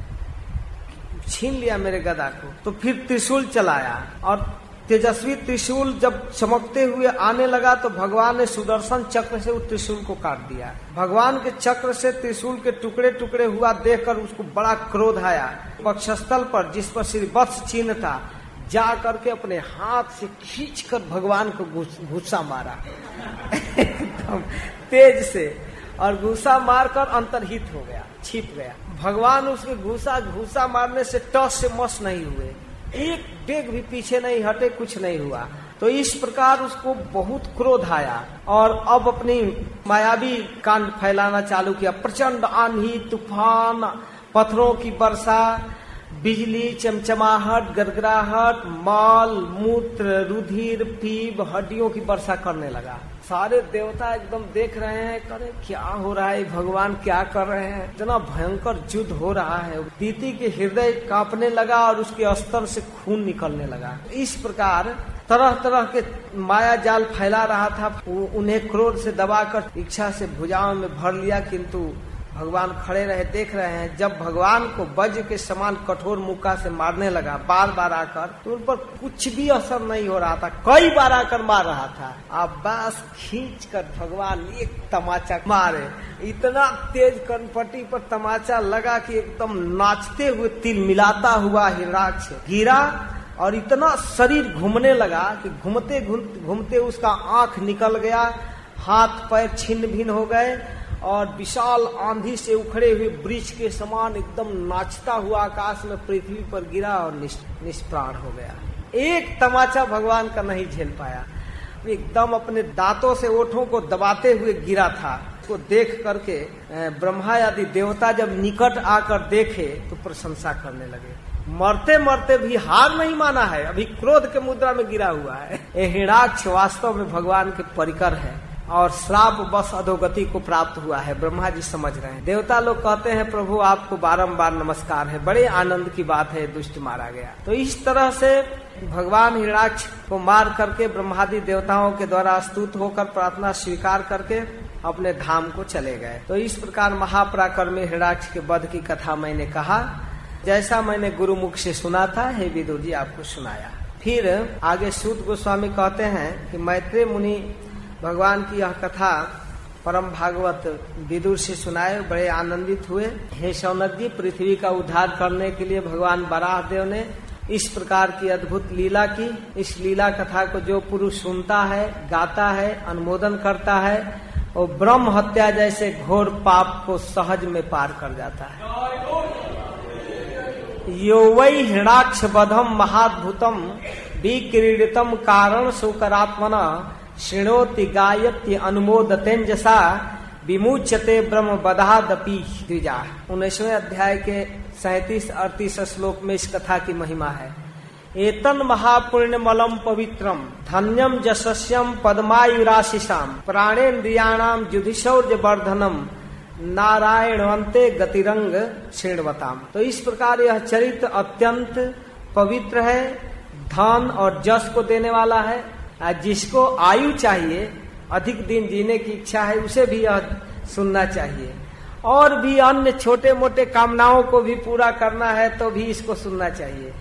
छीन लिया मेरे गदा को तो फिर त्रिशूल चलाया। और तेजस्वी त्रिशूल जब चमकते हुए आने लगा तो भगवान ने सुदर्शन चक्र से उस त्रिशूल को काट दिया। भगवान के चक्र से त्रिशूल के टुकड़े टुकड़े हुआ देखकर उसको बड़ा क्रोध आया। पक्षस्थल पर, जिस पर श्री वत्स चिन्ह था जा करके अपने हाथ से खींच कर भगवान को घुसा मारा। एकदम तेज से। और घुसा मारकर अंतरहित हो गया, छिप गया। भगवान उसके घुसा घुसा मारने से टस से मस नहीं हुए। एक डेग भी पीछे नहीं हटे, कुछ नहीं हुआ। तो इस प्रकार उसको बहुत क्रोध आया। और अब अपनी मायावी कांड फैलाना चालू किया। प्रचंड आंधी, तूफ़ान, पत्थरों की वर्षा बिजली, चमचमाहट गरगराहट माल, मूत्र, रुधिर, पीब, हड्डियों की वर्षा करने लगा। सारे देवता एकदम देख रहे हैं करे क्या हो रहा है, भगवान क्या कर रहे हैं? इतना भयंकर युद्ध हो रहा है। दीति के हृदय कांपने लगा और उसके स्तर से खून निकलने लगा। इस प्रकार तरह तरह के माया जाल फैला रहा था। उन्हें क्रोध से दबाकर इच्छा से भुजाओं में भर लिया, किंतु भगवान खड़े रहे, देख रहे हैं, जब भगवान को वज्र के समान कठोर मुक्का से मारने लगा बार बार आकर तो उन पर कुछ भी असर नहीं हो रहा था, कई बार आकर मार रहा था। अब बस खींच कर भगवान एक तमाचा मारे। इतना तेज कनपट्टी पर तमाचा लगा कि एकदम नाचते हुए तिल मिलाता हुआ हिराक्ष गिरा और इतना शरीर घूमने लगा कि घूमते घूमते उसका आँख निकल गया हाथ पैर छिन्न भिन्न हो गए। और विशाल आंधी से उखड़े हुए वृक्ष के समान एकदम नाचता हुआ आकाश में पृथ्वी पर गिरा और निष्प्राण हो गया। एक तमाचा भगवान का नहीं झेल पाया। एकदम अपने दांतों से ओठों को दबाते हुए गिरा था। को देख करके ब्रह्मा आदि देवता जब निकट आकर देखे तो प्रशंसा करने लगे। मरते मरते भी हार नहीं माना है। अभी क्रोध के मुद्रा में गिरा हुआ है। हिणाक्ष वास्तव में भगवान के परिकर है। और श्राप बस अधोगति को प्राप्त हुआ है। ब्रह्मा जी समझ रहे हैं। देवता लोग कहते हैं, प्रभु, आपको बारंबार नमस्कार है। बड़े आनंद की बात है, दुष्ट मारा गया। तो इस तरह से भगवान हिरणाक्ष को मार करके ब्रह्मादि देवताओं के द्वारा स्तुत होकर प्रार्थना स्वीकार करके अपने धाम को चले गए। तो इस प्रकार महापराक्रमी हिरणाक्ष के वध की कथा मैंने कहा। जैसा मैंने गुरुमुख से सुना था, हे विदुर जी, आपको सुनाया। फिर आगे सूत गोस्वामी कहते हैं कि मैत्री मुनि भगवान की यह कथा परम भागवत विदुर से सुनाए, बड़े आनंदित हुए। हे सौनक जी पृथ्वी का उद्धार करने के लिए भगवान बराह देव ने इस प्रकार की अद्भुत लीला की। इस लीला कथा को जो पुरुष सुनता है, गाता है, अनुमोदन करता है, वो ब्रह्म हत्या जैसे घोर पाप को सहज में पार कर जाता है। यो वही हृणाक्ष बधम महाद्भुतम विक्रीडितम कारण सुकरात्मना श्रृणोति गायत्य अनुमोदतेजसा विमुचते ब्रह्म बधादपी द्विजा। उन्नीसवें अध्याय के सैतीस, अड़तीस श्लोक में इस कथा की महिमा है। एतन महापुण्य मलम पवित्रम, धन्यम जशस्यम पदमायुराशिषाम, प्राणेन्द्रियाणाम युधिशौर्य वर्धनम नारायण नारायणवंते गतिरंग श्रेणवताम तो इस प्रकार यह चरित्र अत्यंत पवित्र है, धन और जस को देने वाला है जिसको आयु चाहिए, अधिक दिन जीने की इच्छा है, उसे भी यह सुनना चाहिए। और भी अन्य छोटे मोटे कामनाओं को भी पूरा करना है तो भी इसको सुनना चाहिए।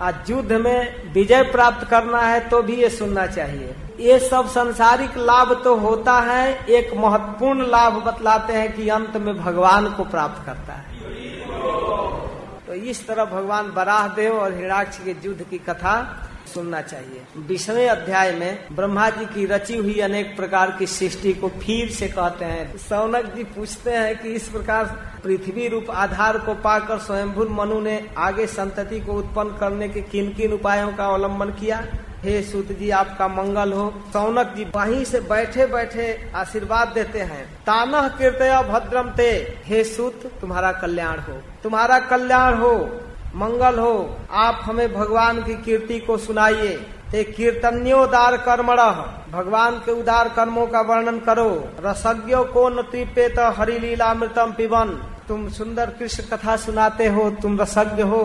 आज युद्ध में विजय प्राप्त करना है तो भी ये सुनना चाहिए। ये सब संसारिक लाभ तो होता है, एक महत्वपूर्ण लाभ बतलाते हैं कि अंत में भगवान को प्राप्त करता है। तो इस तरह भगवान बराह देव और हिराक्ष के युद्ध की कथा सुनना चाहिए। बीसवें अध्याय में ब्रह्मा जी की रची हुई अनेक प्रकार की सृष्टि को फिर से कहते हैं। सौनक जी पूछते हैं कि इस प्रकार पृथ्वी रूप आधार को पाकर स्वयंभू मनु ने आगे संतति को उत्पन्न करने के किन किन उपायों का अवलंबन किया? हे सूत जी, आपका मंगल हो। सौनक जी वहीं से बैठे बैठे आशीर्वाद देते हैं। तानह कीर्तया भद्रम ते। हे सूत, तुम्हारा कल्याण हो। तुम्हारा कल्याण हो। मंगल हो, आप हमें भगवान की कीर्ति को सुनाइए। ते कीर्तन्योदार कर्मण, भगवान के उदार कर्मों का वर्णन करो। रसज्ञो को नीपे तो हरिलीला मृतम पिबन। तुम सुंदर कृष्ण कथा सुनाते हो, तुम रसज्ञ हो।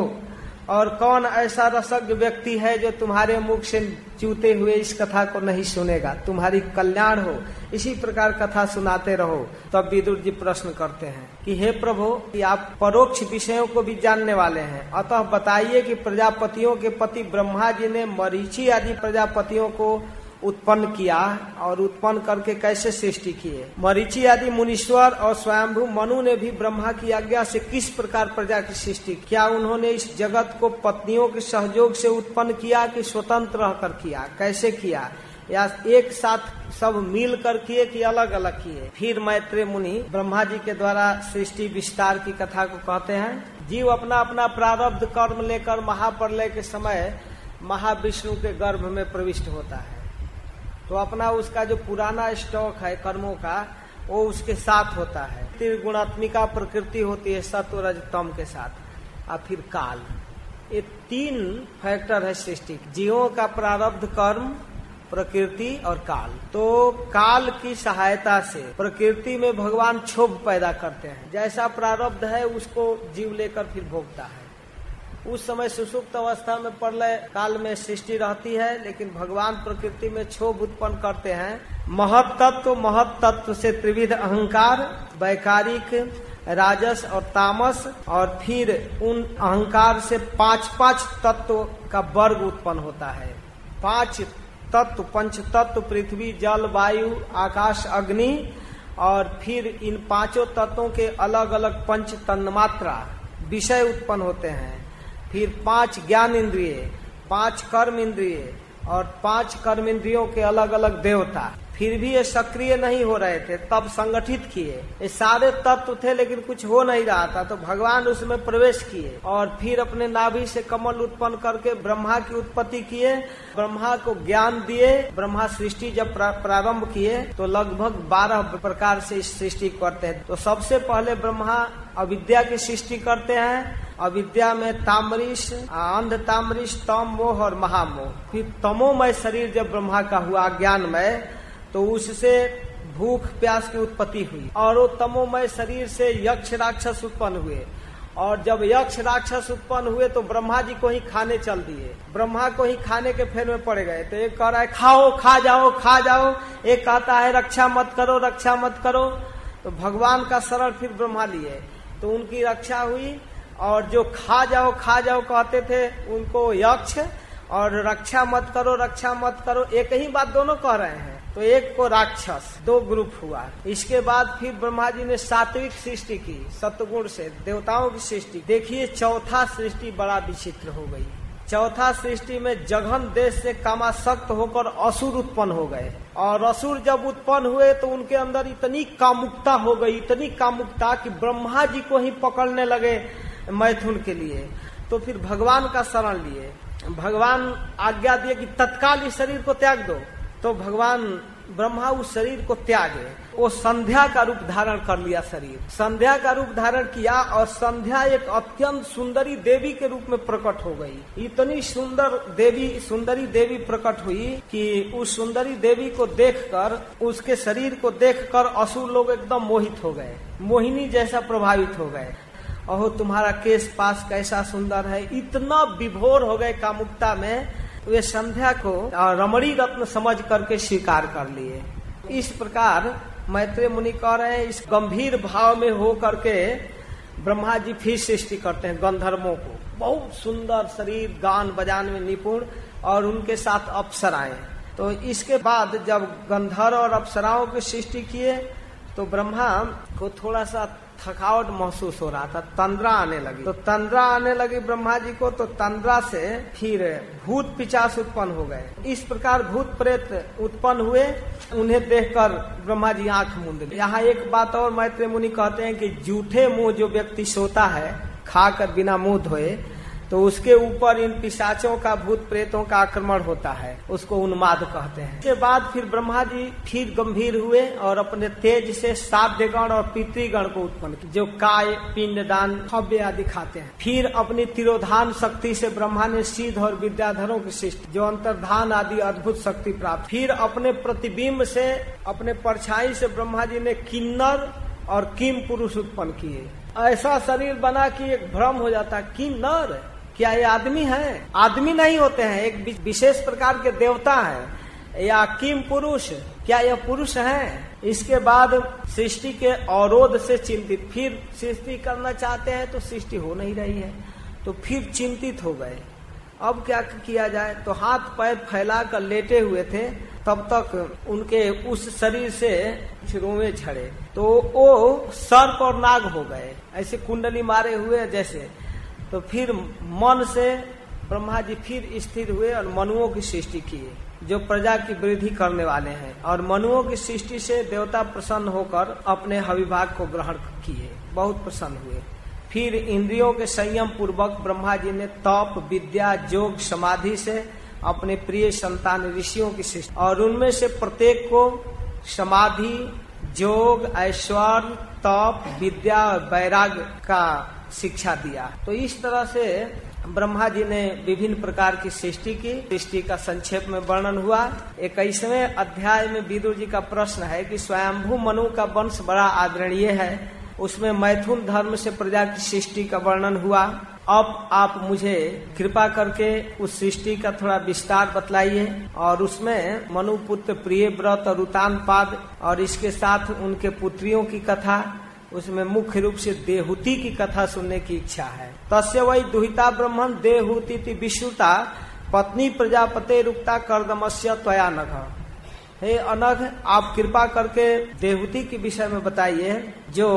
और कौन ऐसा रसज्ञ व्यक्ति है जो तुम्हारे मुख से चूते हुए इस कथा को नहीं सुनेगा? तुम्हारी कल्याण हो। इसी प्रकार कथा सुनाते रहो। तब विदुर जी प्रश्न करते हैं कि, हे प्रभु, कि आप परोक्ष विषयों को भी जानने वाले हैं। अतः बताइए कि प्रजापतियों के पति ब्रह्मा जी ने मरीची आदि प्रजापतियों को उत्पन्न किया और उत्पन्न करके कैसे सृष्टि किए मरीची आदि मुनीश्वर और स्वयंभू मनु ने भी ब्रह्मा की आज्ञा से किस प्रकार प्रजा की सृष्टि? क्या उन्होंने इस जगत को पत्नियों के सहयोग से उत्पन्न किया कि स्वतंत्र रहकर किया? कैसे किया? या एक साथ सब मिल कर किए कि अलग अलग किए? फिर मैत्रेय मुनि ब्रह्मा जी के द्वारा सृष्टि विस्तार की कथा को कहते हैं, जीव अपना अपना प्रारब्ध कर्म लेकर महाप्रलय के समय महाविष्णु के गर्भ में प्रविष्ट होता है। तो अपना उसका जो पुराना स्टॉक है कर्मों का, वो उसके साथ होता है। त्रिगुणात्मिका प्रकृति होती है सत्व रजतम के साथ। और फिर काल। ये तीन फैक्टर है सृष्टि जीवों का प्रारब्ध कर्म, प्रकृति और काल। तो काल की सहायता से प्रकृति में भगवान क्षोभ पैदा करते हैं। जैसा प्रारब्ध है, उसको जीव लेकर फिर भोगता है। उस समय सुसुप्त अवस्था में प्रलय काल में सृष्टि रहती है, लेकिन भगवान प्रकृति में क्षोभ उत्पन्न करते हैं। महत तत्व महत तत्व से त्रिविध अहंकार, वैकारिक, राजस और तामस, और फिर उन अहंकार से पाँच पाँच तत्व का वर्ग उत्पन्न होता है। पाँच तत्व, पंच तत्व, पृथ्वी, जल, वायु, आकाश, अग्नि, और फिर इन पाँचों तत्वों के अलग अलग पंच तन्मात्रा विषय उत्पन्न होते हैं। फिर पाँच ज्ञान इंद्रिय, पाँच कर्म इंद्रिय और पाँच कर्म इंद्रियों के अलग अलग देवता। फिर भी ये सक्रिय नहीं हो रहे थे, तब संगठित किए। ये सारे तत्व थे, लेकिन कुछ हो नहीं रहा था तो भगवान उसमें प्रवेश किए और फिर अपने नाभि से कमल उत्पन्न करके ब्रह्मा की उत्पत्ति किए, ब्रह्मा को ज्ञान दिए, ब्रह्मा सृष्टि जब प्रारंभ किए तो लगभग बारह प्रकार से इस सृष्टि करते हैं। तो सबसे पहले ब्रह्मा अविद्या की सृष्टि करते हैं। अविद्या में तामरिश अंध तामरिश, तम मोह और महामोह। फिर तमोमय शरीर जब ब्रह्मा का हुआ, ज्ञानमय तो उससे भूख, प्यास की उत्पत्ति हुई और वो तमोमय शरीर से यक्ष राक्षस उत्पन्न हुए। और जब यक्ष राक्षस उत्पन्न हुए तो ब्रह्मा जी को ही खाने चल दिए। ब्रह्मा को ही खाने के फेर में पड़ गए। तो एक कह रहा है, खाओ, खा जाओ खा जाओ। एक कहता है, रक्षा मत करो, रक्षा मत करो। तो भगवान का शरण फिर ब्रह्मा लिए। तो उनकी रक्षा हुई और जो खा जाओ खा जाओ कहते थे, उनको यक्ष और रक्षा मत करो, रक्षा मत करो। एक ही बात दोनों कह रहे हैं। तो एक को राक्षस, दो ग्रुप हुआ। इसके बाद फिर ब्रह्मा जी ने सात्विक सृष्टि की, सतगुण से, देवताओं की सृष्टि। देखिए, चौथा सृष्टि बड़ा विचित्र हो गई। चौथा सृष्टि में जघन देश से कामासक्त होकर असुर उत्पन्न हो गए। और असुर जब उत्पन्न हुए तो उनके अंदर इतनी कामुकता हो गई, इतनी कामुकता कि ब्रह्मा जी को ही पकड़ने लगे मैथुन के लिए। तो फिर भगवान का शरण लिए। भगवान आज्ञा दिए कि तत्काल इस शरीर को त्याग दो। तो भगवान ब्रह्मा उस शरीर को त्यागे। वो संध्या का रूप धारण कर लिया शरीर। संध्या का रूप धारण किया और संध्या एक अत्यंत सुंदरी देवी के रूप में प्रकट हो गई। इतनी सुंदर देवी, सुंदरी देवी प्रकट हुई कि उस सुंदरी देवी को देखकर, उसके शरीर को देखकर असुर लोग एकदम मोहित हो गए। मोहिनी जैसा प्रभावित हो गए। अहो, तुम्हारा केस पास कैसा सुंदर है। इतना विभोर हो गए कामुकता में वे संध्या को रमणी रत्न समझ करके स्वीकार कर लिए। इस प्रकार मैत्री मुनि कह रहे हैं, इस गंभीर भाव में हो करके ब्रह्मा जी फिर सृष्टि करते हैं गंधर्वों को। बहुत सुंदर शरीर, गान बजान में निपुण और उनके साथ अप्सराएँ तो इसके बाद जब गंधर्व और अप्सराओं की सृष्टि किए तो ब्रह्मा को थोड़ा सा थकावट महसूस हो रहा था, तंद्रा आने लगी। तो तंद्रा आने लगी ब्रह्मा जी को तो तंद्रा से फिर भूत पिचास उत्पन्न हो गए। इस प्रकार भूत प्रेत उत्पन्न हुए, उन्हें देखकर ब्रह्मा जी आँख मूंद यहाँ एक बात और मैत्री मुनि कहते हैं कि जूठे मुँह जो व्यक्ति सोता है, खाकर बिना मुँह धोए तो उसके ऊपर इन पिशाचों का, भूत प्रेतों का आक्रमण होता है। उसको उन्माद कहते हैं। इसके बाद फिर ब्रह्मा जी फिर गंभीर हुए और अपने तेज से साध्यगण और पितृगण को उत्पन्न किया। जो काय, पिंड, दान भव्य आदि खाते हैं। फिर अपनी तिरोधान शक्ति से ब्रह्मा ने सिद्ध और विद्याधरों की सृष्टि, जो अंतर्धान आदि अद्भुत शक्ति प्राप्त। फिर अपने प्रतिबिंब से, अपने परछाई से ब्रह्मा जी ने किन्नर और किम पुरुष उत्पन्न किए। ऐसा शरीर बना कि एक भ्रम हो जाता, किन्नर! क्या ये आदमी है? आदमी नहीं होते हैं। एक विशेष प्रकार के देवता है। या किम पुरुष? क्या यह पुरुष है? इसके बाद सृष्टि के अवरोध से चिंतित। फिर सृष्टि करना चाहते हैं तो सृष्टि हो नहीं रही है। तो फिर चिंतित हो गए। अब क्या किया जाए? तो हाथ पैर फैला कर लेटे हुए थे। तब तक उनके उस शरीर से रोवे झड़े। तो वो सर्प और नाग हो गए। ऐसे कुंडली मारे हुए जैसे। तो फिर मन से ब्रह्मा जी फिर स्थिर हुए और मनुओं की सृष्टि किए जो प्रजा की वृद्धि करने वाले हैं और मनुओं की सृष्टि से देवता प्रसन्न होकर अपने हविभाग को ग्रहण किए। बहुत प्रसन्न हुए। फिर इंद्रियों के संयम पूर्वक ब्रह्मा जी ने तप, विद्या जोग समाधि से अपने प्रिय संतान ऋषियों की सृष्टि और उनमें से प्रत्येक को समाधि जोग ऐश्वर्य, तप, विद्या वैराग्य का शिक्षा दिया। तो इस तरह से ब्रह्मा जी ने विभिन्न प्रकार की सृष्टि की। सृष्टि का संक्षेप में वर्णन हुआ। इक्कीसवें अध्याय में विदुर जी का प्रश्न है कि स्वयंभू मनु का वंश बड़ा आदरणीय है। उसमें मैथुन धर्म से प्रजा की सृष्टि का वर्णन हुआ। अब आप मुझे कृपा करके उस सृष्टि का थोड़ा विस्तार बतलाइए और उसमें मनुपुत्र प्रिय व्रत और उतान पाद और इसके साथ उनके पुत्रियों की कथा उसमें मुख्य रूप से देहूति की कथा सुनने की इच्छा है। तस्य वही दुहिता ब्रह्मण देहूति विश्रुता, पत्नी प्रजापते रूपता कर्दमस्य त्वया नघ। हे अनघ, आप कृपा करके देवती के विषय में बताइए, जो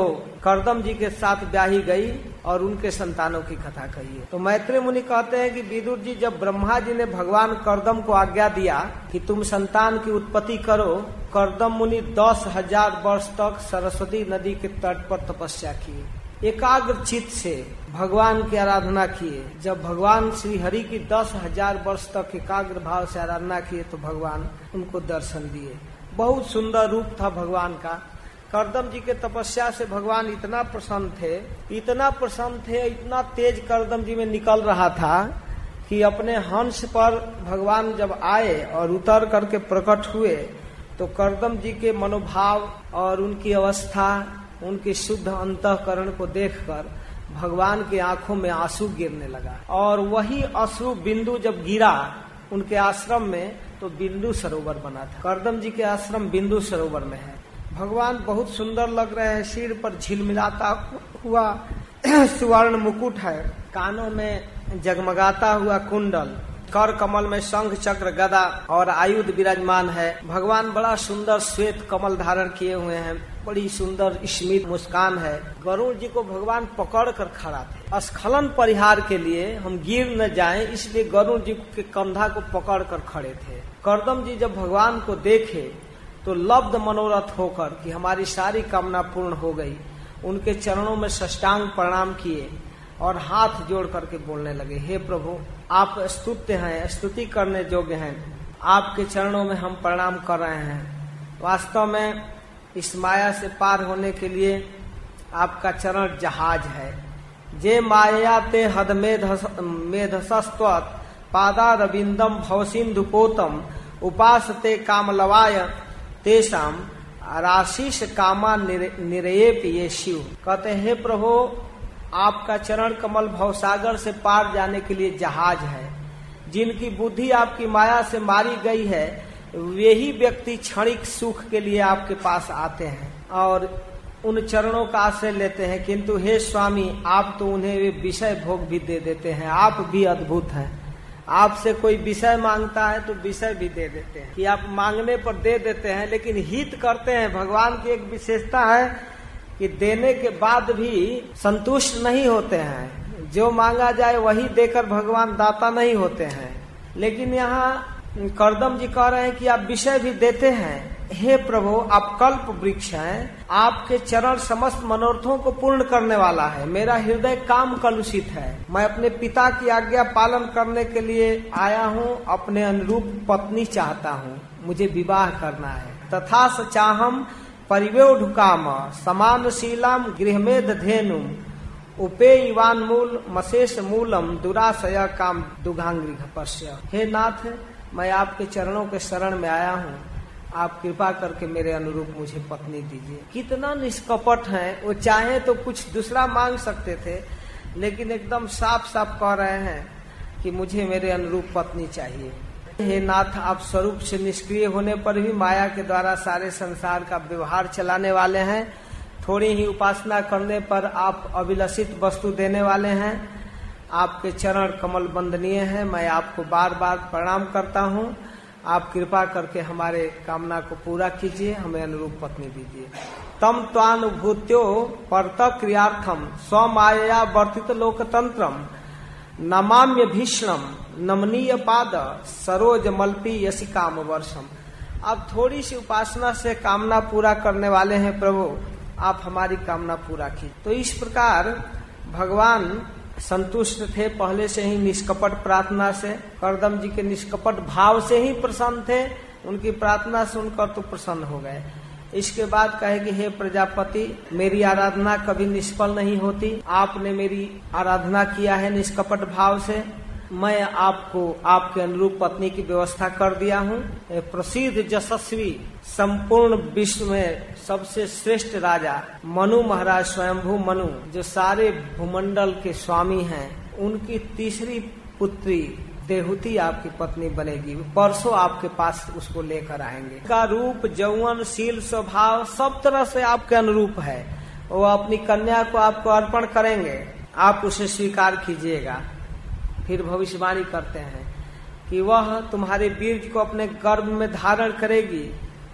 करदम जी के साथ ब्याही गई और उनके संतानों की कथा कहिए तो मैत्री मुनि कहते हैं कि विदुर जी, जब ब्रह्मा जी ने भगवान करदम को आज्ञा दिया कि तुम संतान की उत्पत्ति करो, करदम मुनि दस हज़ार वर्ष तक सरस्वती नदी के तट पर तपस्या किए एकाग्र चित से भगवान की आराधना किए। जब भगवान श्री हरि की दस हज़ार वर्ष तक एकाग्र भाव से आराधना किए तो भगवान उनको दर्शन दिए। बहुत सुंदर रूप था भगवान का। करदम जी के तपस्या से भगवान इतना प्रसन्न थे, इतना प्रसन्न थे, इतना तेज करदम जी में निकल रहा था कि अपने हंस पर भगवान जब आए और उतर करके प्रकट हुए तो करदम जी के मनोभाव और उनकी अवस्था उनके शुद्ध अंतकरण को देखकर भगवान की आँखों में आँसू गिरने लगा। और वही अश्रु बिंदु जब गिरा उनके आश्रम में तो बिंदु सरोवर बना था। करदम जी के आश्रम बिंदु सरोवर में है। भगवान बहुत सुंदर लग रहे हैं, सिर पर झिलमिलाता हुआ सुवर्ण मुकुट है। कानों में जगमगाता हुआ कुंडल, कर कमल में शंख, चक्र, गदा और आयुध विराजमान है। भगवान बड़ा सुंदर श्वेत कमल धारण किए हुए हैं। बड़ी सुंदर स्मित मुस्कान है। गरुड़ जी को भगवान पकड़ कर खड़ा थे। स्खलन परिहार के लिए हम गिर न जाएँ, इसलिए गरुड़ जी के कंधा को पकड़ कर खड़े थे। करदम जी जब भगवान को देखे तो लब्ध मनोरथ होकर कि हमारी सारी कामना पूर्ण हो गई। उनके चरणों में सष्टांग प्रणाम किए और हाथ जोड़ करके बोलने लगे, हे प्रभु, आप स्तुत्य हैं, स्तुति करने योग्य हैं। आपके चरणों में हम प्रणाम कर रहे हैं। वास्तव में इस माया से पार होने के लिए आपका चरण जहाज़ है। जे माया ते हद पादा रविंदम भवसिंधु पोतम उपासते कामलवाय तेषाम राशिष कामा निरयेप ये शिव। कहते हैं प्रभु, आपका चरण कमल भवसागर से पार जाने के लिए जहाज़ है। जिनकी बुद्धि आपकी माया से मारी गई है वही व्यक्ति क्षणिक सुख के लिए आपके पास आते हैं और उन चरणों का आश्रय लेते हैं। किंतु हे स्वामी, आप तो उन्हें विषय भोग भी दे देते हैं। आप भी अद्भुत हैं। आपसे कोई विषय माँगता है तो विषय भी दे देते हैं। कि आप मांगने पर दे देते हैं, लेकिन हित करते हैं। भगवान की एक विशेषता है कि देने के बाद भी संतुष्ट नहीं होते हैं। जो मांगा जाए वही देकर भगवान दाता नहीं होते हैं। लेकिन यहाँ करदम जी कह रहे हैं कि आप विषय भी देते हैं। हे प्रभु, आप कल्प वृक्ष हैं। आपके चरण समस्त मनोरथों को पूर्ण करने वाला है। मेरा हृदय काम कलुषित है। मैं अपने पिता की आज्ञा पालन करने के लिए आया हूँ। अपने अनुरूप पत्नी चाहता हूँ। मुझे विवाह करना है। तथा चाहम परिव्योढ़ काम समानशीलाम गृहमेध धेनु उपे इवान मूल मशेष मूलम दुराशय काम दुघांग्री हे नाथ मैं आपके चरणों के शरण में आया हूँ। आप कृपा करके मेरे अनुरूप मुझे पत्नी दीजिए। कितना निष्कपट है। वो चाहे तो कुछ दूसरा मांग सकते थे, लेकिन एकदम साफ़ साफ़ कह रहे हैं कि मुझे मेरे अनुरूप पत्नी चाहिए। हे नाथ, आप स्वरूप से निष्क्रिय होने पर भी माया के द्वारा सारे संसार का व्यवहार चलाने वाले हैं। थोड़ी ही उपासना करने पर आप अभिलषित वस्तु देने वाले हैं। आपके चरण कमल बंदनीय है। मैं आपको बार बार प्रणाम करता हूँ। आप कृपा करके हमारे कामना को पूरा कीजिए, हमें अनुरूप पत्नी दीजिए। तम त्वानुभूत्यो परत क्रियार्थम स्वमाया वर्तित लोकतंत्रम, नमाम्य भीषणम, नमनीय पाद, सरोज मल्पी यशी काम वर्षम। अब थोड़ी सी उपासना से कामना पूरा करने वाले हैं प्रभु। आप हमारी कामना पूरा की तो इस प्रकार भगवान संतुष्ट थे, पहले से ही निष्कपट प्रार्थना से, करदम जी के निष्कपट भाव से ही प्रसन्न थे, उनकी प्रार्थना सुनकर तो प्रसन्न हो गए। इसके बाद कहे कि, हे प्रजापति, मेरी आराधना कभी निष्फल नहीं होती। आपने मेरी आराधना किया है निष्कपट भाव से। मैं आपको, आपके अनुरूप पत्नी की व्यवस्था कर दिया हूँ। प्रसिद्ध यशस्वी संपूर्ण विश्व में सबसे श्रेष्ठ राजा, मनु महाराज स्वयंभू मनु, जो सारे भूमंडल के स्वामी हैं। उनकी तीसरी पुत्री देहुती आपकी पत्नी बनेगी। परसों आपके पास उसको लेकर आएँगे। का रूप, जौवन, शील, स्वभाव सब तरह से आपके अनुरूप है। वो अपनी कन्या को आपको अर्पण करेंगे। आप उसे स्वीकार कीजिएगा। फिर भविष्यवाणी करते हैं कि वह तुम्हारे बीर्ज को अपने गर्भ में धारण करेगी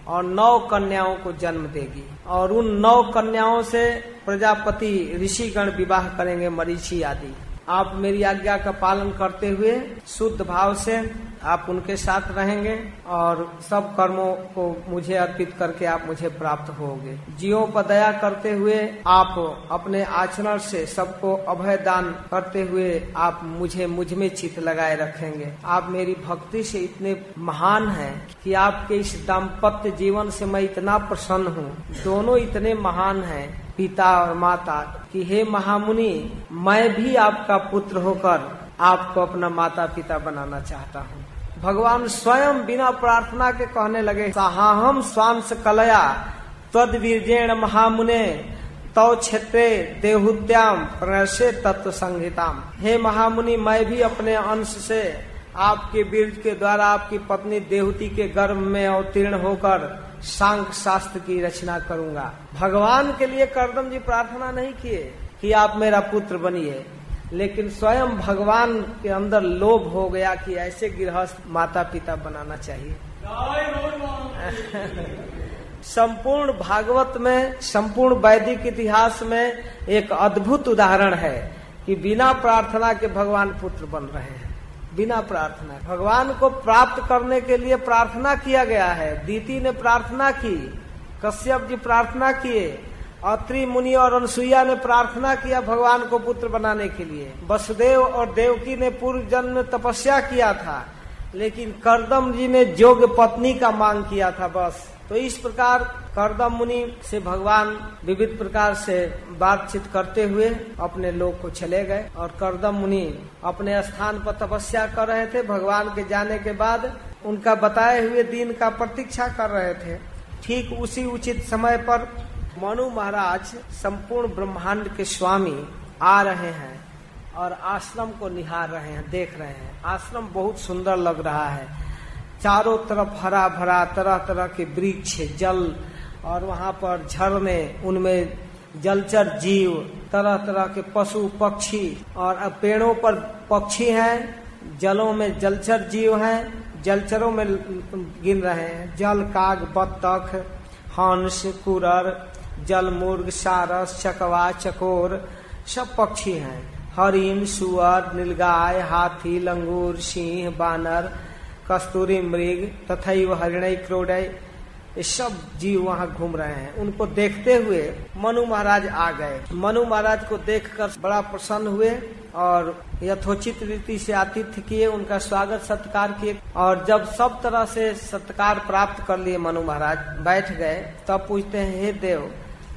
और नौ कन्याओं को जन्म देगी। और उन नौ कन्याओं से प्रजापति ऋषिगण विवाह करेंगे, मरीची आदि। आप मेरी आज्ञा का पालन करते हुए शुद्ध भाव से आप उनके साथ रहेंगे और सब कर्मों को मुझे अर्पित करके आप मुझे प्राप्त होगे। जीवों पर दया करते हुए आप अपने आचरण से सबको अभय दान करते हुए आप मुझे, मुझमें चित लगाए रखेंगे। आप मेरी भक्ति से इतने महान हैं कि आपके इस दाम्पत्य जीवन से मैं इतना प्रसन्न हूँ। दोनों इतने महान हैं, पिता और माता, कि हे महामुनि, मैं भी आपका पुत्र होकर आपको अपना माता पिता बनाना चाहता हूँ। भगवान स्वयं बिना प्रार्थना के कहने लगे साहम स्वांश कलया तद वीरजेण महामुने तव क्षेत्रे देहुत्याम प्रणसे तत्व संहिताम हे महामुनि, मैं भी अपने अंश से आपके बीर्ज के द्वारा आपकी पत्नी देहुति के गर्भ में अवतीर्ण होकर सांख शास्त्र की रचना करूँगा। भगवान के लिए करदम जी प्रार्थना नहीं किए कि आप मेरा पुत्र बनिए। लेकिन स्वयं भगवान के अंदर लोभ हो गया कि ऐसे गृहस्थ माता पिता बनाना चाहिए। संपूर्ण भागवत में, संपूर्ण वैदिक इतिहास में एक अद्भुत उदाहरण है कि बिना प्रार्थना के भगवान पुत्र बन रहे हैं। बिना प्रार्थना। भगवान को प्राप्त करने के लिए प्रार्थना किया गया है। दीति ने प्रार्थना की, कश्यप जी प्रार्थना किए अत्रि मुनि और अनुसुईया ने प्रार्थना किया भगवान को पुत्र बनाने के लिए। वसुदेव और देवकी ने पूर्व जन्म तपस्या किया था, लेकिन करदम जी ने जोग पत्नी का मांग किया था बस। तो इस प्रकार करदम मुनि से भगवान विविध प्रकार से बातचीत करते हुए अपने लोग को चले गए और करदम मुनि अपने स्थान पर तपस्या कर रहे थे। भगवान के जाने के बाद उनका बताए हुए दिन का प्रतीक्षा कर रहे थे। ठीक उसी उचित समय पर मनु महाराज संपूर्ण ब्रह्मांड के स्वामी आ रहे हैं और आश्रम को निहार रहे हैं, देख रहे हैं। आश्रम बहुत सुंदर लग रहा है। चारों तरफ़ हरा भरा तरह तरह के वृक्ष, जल, और वहाँ पर झरने, उनमें जलचर जीव तरह तरह के पशु, पक्षी, और पेड़ों पर पक्षी हैं। जलों में जलचर जीव हैं। जलचरों में गिन रहे हैं। जल, काग, बत्तख, हंस, कुरर जल, मुर्ग, सारस, चकवा, चकोर, सब पक्षी हैं। हरिण, सुअर, नीलगाय, हाथी, लंगूर, सिंह, बानर, कस्तूरी मृग तथा हरिणय क्रोडय ये सब जीव वहाँ घूम रहे हैं। उनको देखते हुए मनु महाराज आ गए। मनु महाराज को देखकर बड़ा प्रसन्न हुए और यथोचित रीति से आतिथ्य किए, उनका स्वागत, सत्कार किए और जब सब तरह से सत्कार प्राप्त कर लिए मनु महाराज, बैठ गए, तब पूछते हैं, हे देव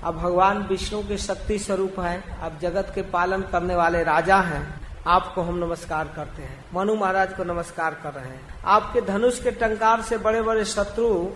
अब भगवान विष्णु के शक्ति स्वरूप है, अब जगत के पालन करने वाले राजा हैं, आपको हम नमस्कार करते हैं। मनु महाराज को नमस्कार कर रहे हैं। आपके धनुष के टंकार से बड़े बड़े शत्रु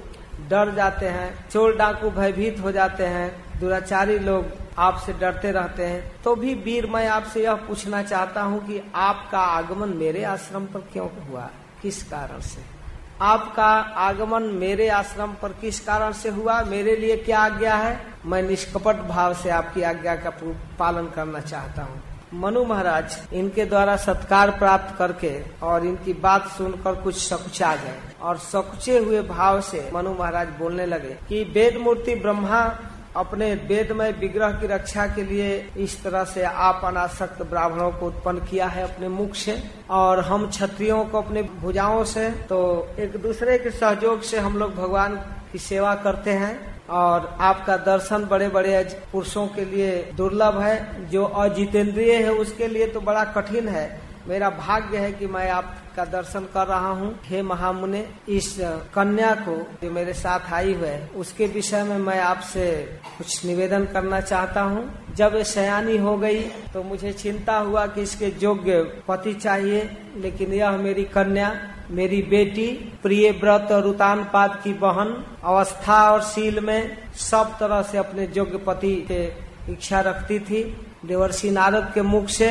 डर जाते हैं, चोर डाकू भयभीत हो जाते हैं, दुराचारी लोग आपसे डरते रहते हैं। तो भी वीर, मैं आपसे यह पूछना चाहता हूँ कि आपका आगमन मेरे आश्रम पर क्यों हुआ? किस कारण से? आपका आगमन मेरे आश्रम पर किस कारण से हुआ? मेरे लिए क्या आज्ञा है? मैं निष्कपट भाव से आपकी आज्ञा का पालन करना चाहता हूँ। मनु महाराज, इनके द्वारा सत्कार प्राप्त करके और इनकी बात सुनकर कुछ सकुचा गए। और सकुचे हुए भाव से मनु महाराज बोलने लगे कि वेद मूर्ति ब्रह्मा अपने वेदमय विग्रह की रक्षा के लिए इस तरह से आप अनासक्त ब्राह्मणों को उत्पन्न किया है अपने मुख से, और हम क्षत्रियों को अपने भुजाओं से तो एक दूसरे के सहयोग से हम लोग भगवान की सेवा करते हैं, और आपका दर्शन बड़े बड़े पुरुषों के लिए दुर्लभ है, जो अजितेंद्रिय है उसके लिए तो बड़ा कठिन है। मेरा भाग्य है कि मैं आपका दर्शन कर रहा हूँ। हे महामुने, इस कन्या को जो मेरे साथ आई हुए उसके विषय में मैं आपसे कुछ निवेदन करना चाहता हूँ। जब ये सयानी हो गई तो मुझे चिंता हुआ कि इसके योग्य पति चाहिए, लेकिन यह मेरी कन्या, मेरी बेटी, प्रिय व्रत और उतान पाद की बहन, अवस्था और सील में सब तरह से अपने योग्य पति के इच्छा रखती थी। देवर्षि नारद के मुख से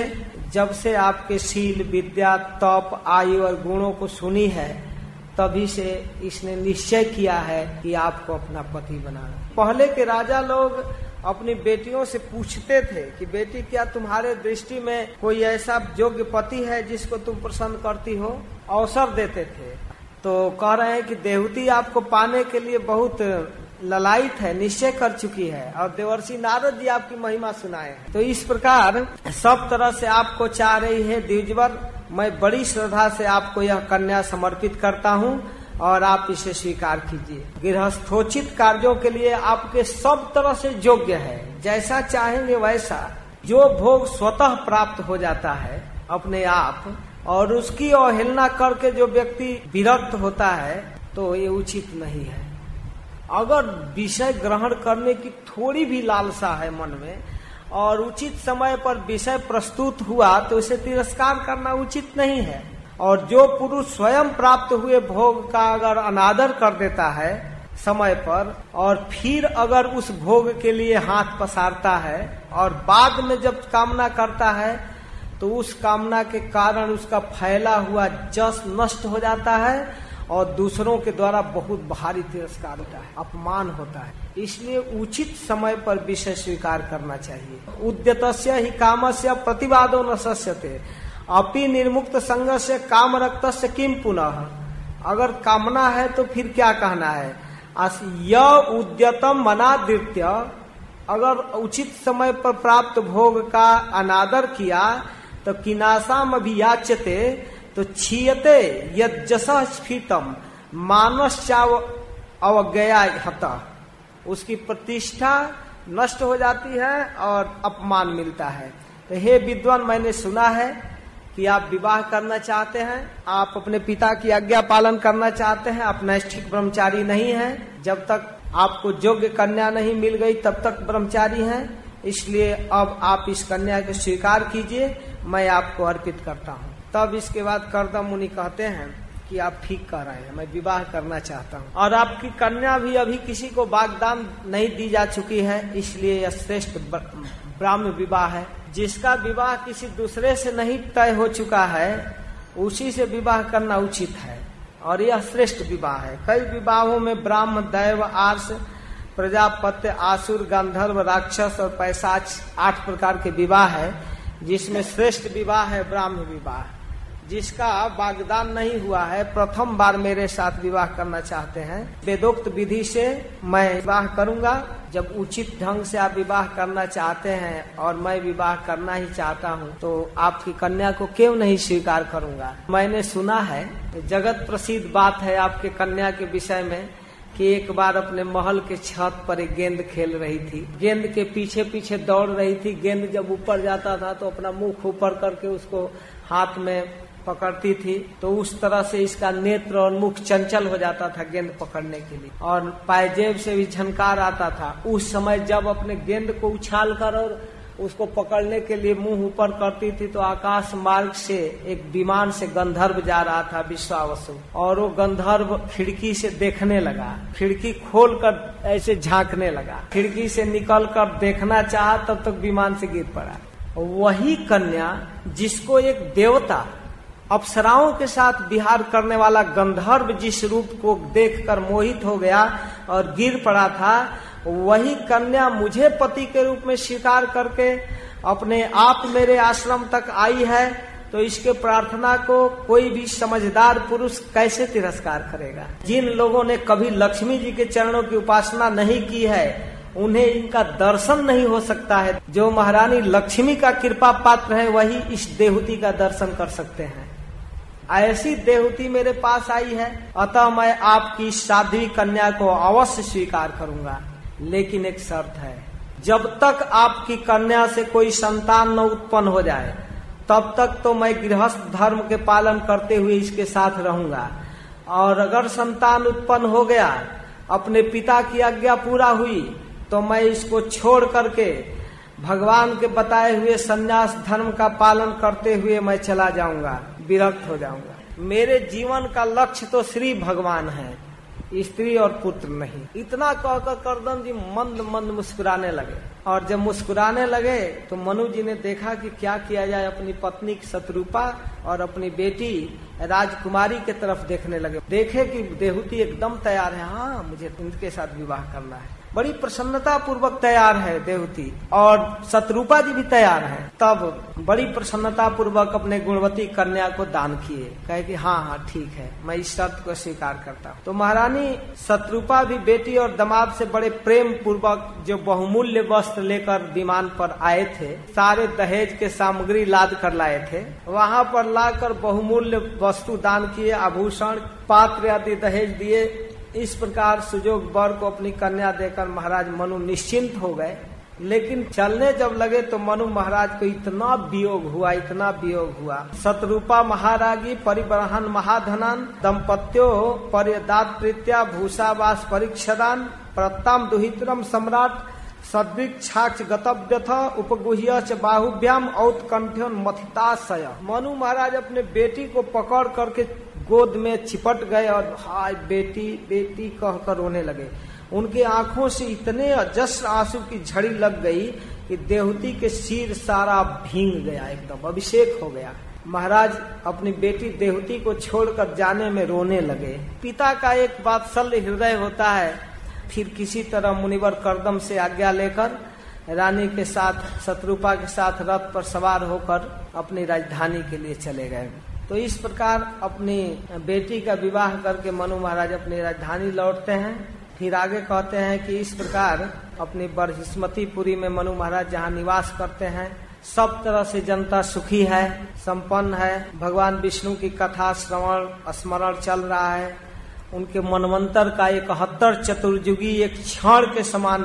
जब से आपके शील, विद्या, तप, आयु और गुणों को सुनी है, तभी से इसने निश्चय किया है कि आपको अपना पति बनाना। पहले के राजा लोग अपनी बेटियों से पूछते थे कि, बेटी, क्या तुम्हारे दृष्टि में कोई ऐसा योग्य पति है जिसको तुम प्रसन्न करती हो? अवसर देते थे। तो कह रहे हैं कि, देवती आपको पाने के लिए बहुत ललायत है, निश्चय कर चुकी है। और देवर्षि नारद जी आपकी महिमा सुनाए हैं। तो इस प्रकार सब तरह से आपको चाह रही है, द्विजवर, मैं बड़ी श्रद्धा से आपको यह कन्या समर्पित करता हूँ और आप इसे स्वीकार कीजिए। गृहस्थोचित कार्यों के लिए आपके सब तरह से योग्य है। जैसा चाहेंगे वैसा। जो भोग स्वतः प्राप्त हो जाता है, अपने आप, और उसकी अवहेलना करके जो व्यक्ति विरक्त होता है तो ये उचित नहीं है। अगर विषय ग्रहण करने की थोड़ी भी लालसा है मन में, और उचित समय पर विषय प्रस्तुत हुआ तो उसे तिरस्कार करना उचित नहीं है। और जो पुरुष स्वयं प्राप्त हुए भोग का अगर अनादर कर देता है समय पर, और फिर अगर उस भोग के लिए हाथ पसारता है, और बाद में जब कामना करता है तो उस कामना के कारण उसका फैला हुआ जस नष्ट हो जाता है और दूसरों के द्वारा बहुत भारी तिरस्कार होता है, अपमान होता है। इसलिए उचित समय पर विषय स्वीकार करना चाहिए। उद्यत ही काम से प्रतिवादो न सस्यते। अपि निर्मुक्त संग से काम रक्त से किम पुनः? अगर कामना है तो फिर क्या कहना है? य उद्यतम मनादृत्य अगर उचित समय पर प्राप्त भोग का अनादर किया तो किनासाम अभियाचते तो छीयते यजस स्फीतम। मानस अवज्ञा हता। उसकी प्रतिष्ठा नष्ट हो जाती है और अपमान मिलता है। तो हे विद्वान, मैंने सुना है कि आप विवाह करना चाहते हैं, आप अपने पिता की आज्ञा पालन करना चाहते हैं, आप नैष्ठिक ब्रह्मचारी नहीं है। जब तक आपको योग्य कन्या नहीं मिल गई, तब तक ब्रह्मचारी हैं। इसलिए अब आप इस कन्या को स्वीकार कीजिए, मैं आपको अर्पित करता हूँ। तब इसके बाद करदम मुनि कहते हैं कि आप ठीक कह रहे हैं, मैं विवाह करना चाहता हूँ। और आपकी कन्या भी अभी किसी को बागदान नहीं दी जा चुकी है, इसलिए यह श्रेष्ठ ब्राह्म विवाह है। जिसका विवाह किसी दूसरे से नहीं तय हो चुका है, उसी से विवाह करना उचित है। और यह श्रेष्ठ विवाह है। कई विवाहों में ब्राह्म दैव, आर्ष, प्रजापत्य, आसुर, गंधर्व, राक्षस और पैसाच आठ प्रकार के विवाह है, जिसमें श्रेष्ठ विवाह है ब्राह्म विवाह। जिसका वागदान नहीं हुआ है, प्रथम बार मेरे साथ विवाह करना चाहते हैं। वेदोक्त विधि से मैं विवाह करूँगा। जब उचित ढंग से आप विवाह करना चाहते हैं और मैं विवाह करना ही चाहता हूँ तो आपकी कन्या को क्यों नहीं स्वीकार करूँगा? मैंने सुना है, जगत प्रसिद्ध बात है आपके कन्या के विषय में, कि एक बार अपने महल के छत पर एक गेंद खेल रही थी। गेंद के पीछे पीछे दौड़ रही थी। गेंद जब ऊपर जाता था तो अपना मुख ऊपर करके उसको हाथ में पकड़ती थी तो उस तरह से इसका नेत्र और मुख चंचल हो जाता था गेंद पकड़ने के लिए। और पायजेब से भी झनकार आता था। उस समय जब अपने गेंद को उछाल कर और उसको पकड़ने के लिए मुँह ऊपर करती थी तो आकाश मार्ग से एक विमान से गंधर्व जा रहा था विश्वावसु। और वो गंधर्व खिड़की से देखने लगा। खिड़की खोल कर ऐसे झांकने लगा। खिड़की से निकल कर देखना चाहा, तब तक विमान से गिर पड़ा। वही कन्या जिसको एक देवता अप्सराओं के साथ विहार करने वाला गंधर्व जिस रूप को देखकर मोहित हो गया और गिर पड़ा था, वही कन्या मुझे पति के रूप में स्वीकार करके अपने आप मेरे आश्रम तक आई है तो इसके प्रार्थना को कोई भी समझदार पुरुष कैसे तिरस्कार करेगा? जिन लोगों ने कभी लक्ष्मी जी के चरणों की उपासना नहीं की है, उन्हें इनका दर्शन नहीं हो सकता है। जो महारानी लक्ष्मी का कृपा पात्र है, वही इस देहूति का दर्शन कर सकते हैं। ऐसी देहूति मेरे पास आई है, अतः मैं आपकी साध्वी कन्या को अवश्य स्वीकार करूँगा। लेकिन एक शर्त है, जब तक आपकी कन्या से कोई संतान न उत्पन्न हो जाए, तब तक तो मैं गृहस्थ धर्म के पालन करते हुए इसके साथ रहूँगा। और अगर संतान उत्पन्न हो गया, अपने पिता की आज्ञा पूरा हुई तो मैं इसको छोड़ करके भगवान के बताए हुए संन्यास धर्म का पालन करते हुए मैं चला जाऊँगा। विरक्त हो जाऊँगा। मेरे जीवन का लक्ष्य तो श्री भगवान है, स्त्री और पुत्र नहीं। इतना कहकर करदम जी मंद मंद मुस्कुराने लगे। और जब मुस्कुराने लगे तो मनु जी ने देखा कि क्या किया जाए अपनी पत्नी की शत्रुपा और अपनी बेटी राजकुमारी के तरफ़ देखने लगे। देखे कि देहूती एकदम तैयार है हाँ मुझे उनके साथ विवाह करना है। बड़ी प्रसन्नता पूर्वक तैयार है देवती, और शत्रुपा जी भी तैयार है। तब बड़ी प्रसन्नता पूर्वक अपने गुणवती कन्या को दान किए। कहे कि हाँ हाँ ठीक है, मैं इस शर्त को स्वीकार करता हूँ। तो महारानी शत्रुपा भी बेटी और दमाद से बड़े प्रेम पूर्वक जो बहुमूल्य वस्त्र लेकर विमान पर आए थे, सारे दहेज के सामग्री लाद कर लाए थे। वहाँ पर लाकर बहुमूल्य वस्तु दान किए, आभूषण, पात्र आदि दहेज दिए इस प्रकार सुजोग बर को अपनी कन्या देकर महाराज मनु निश्चिंत हो गए। लेकिन चलने जब लगे तो मनु महाराज को इतना वियोग हुआ, इतना वियोग हुआ। शत्रुपा महारागी परिवहन महाधनान, दंपत्यो परिदात प्रीत्या भूषावास परीक्षदान प्रताम दुहित्रम सम्राट सदृक्षाक्ष गतव्यथ उपगुह्य च बाहुभ्याम औत्कंठ्योन मथिताशय मनु महाराज अपने बेटी को पकड़ करके गोद में चिपट गए और हाय, बेटी बेटी कहकर रोने लगे। उनके आँखों से इतने अजस्र आँसू की झड़ी लग गई कि देवती के सिर सारा भींग गया एकदम, अभिषेक हो गया। महाराज अपनी बेटी देवती को छोड़कर जाने में रोने लगे। पिता का एक बात बात्सल्य हृदय होता है, फिर किसी तरह मुनिवर करदम से आज्ञा लेकर, रानी के साथ, शत्रुपा के साथ रथ पर सवार होकर अपनी राजधानी के लिए चले गए। तो इस प्रकार अपनी बेटी का विवाह करके मनु महाराज अपनी राजधानी लौटते हैं। फिर आगे कहते हैं कि इस प्रकार अपनी बरहिस्मतीपुरी में मनु महाराज जहाँ निवास करते हैं, सब तरह से जनता सुखी है, संपन्न है। भगवान विष्णु की कथा, श्रवण, स्मरण चल रहा है। उनके मनवंतर का इकहत्तर चतुर्युगी एक क्षण के समान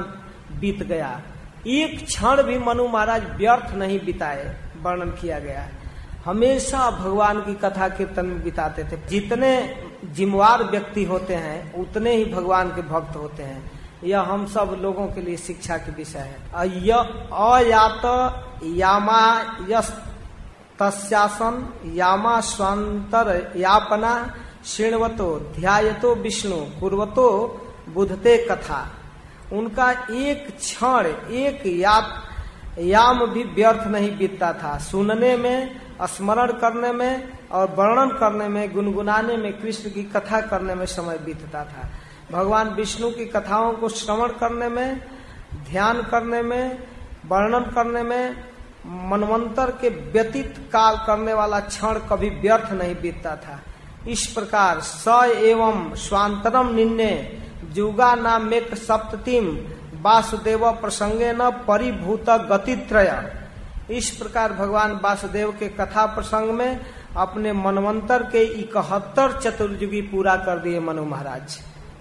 बीत गया। एक क्षण भी मनु महाराज व्यर्थ नहीं बिताए, वर्णन किया गया। है हमेशा भगवान की कथा कीर्तन में बिताते थे। जितने जिम्मेवार व्यक्ति होते हैं उतने ही भगवान के भक्त होते हैं। यह हम सब लोगों के लिए शिक्षा के विषय है। अयात यामा यस यामा स्वांतर यापना श्रृणवतो ध्यायतो विष्णु पूर्वतो बुधते कथा। उनका एक क्षण एक या, याम भी व्यर्थ नहीं बीतता था। सुनने में, स्मरण करने में और वर्णन करने में, गुनगुनाने में, कृष्ण की कथा करने में समय बीतता था। भगवान विष्णु की कथाओं को श्रवण करने में, ध्यान करने में, वर्णन करने में मनमंत्र के व्यतीत काल करने वाला क्षण कभी व्यर्थ नहीं बीतता था। इस प्रकार स एवं स्वांतरम निन्ने, जुगा नाम सप्तम वासुदेव प्रसंगे न परिभूत गतित्रय। इस प्रकार भगवान वासुदेव के कथा प्रसंग में अपने मनवंतर के इकहत्तर चतुर्युगी पूरा कर दिए मनु महाराज।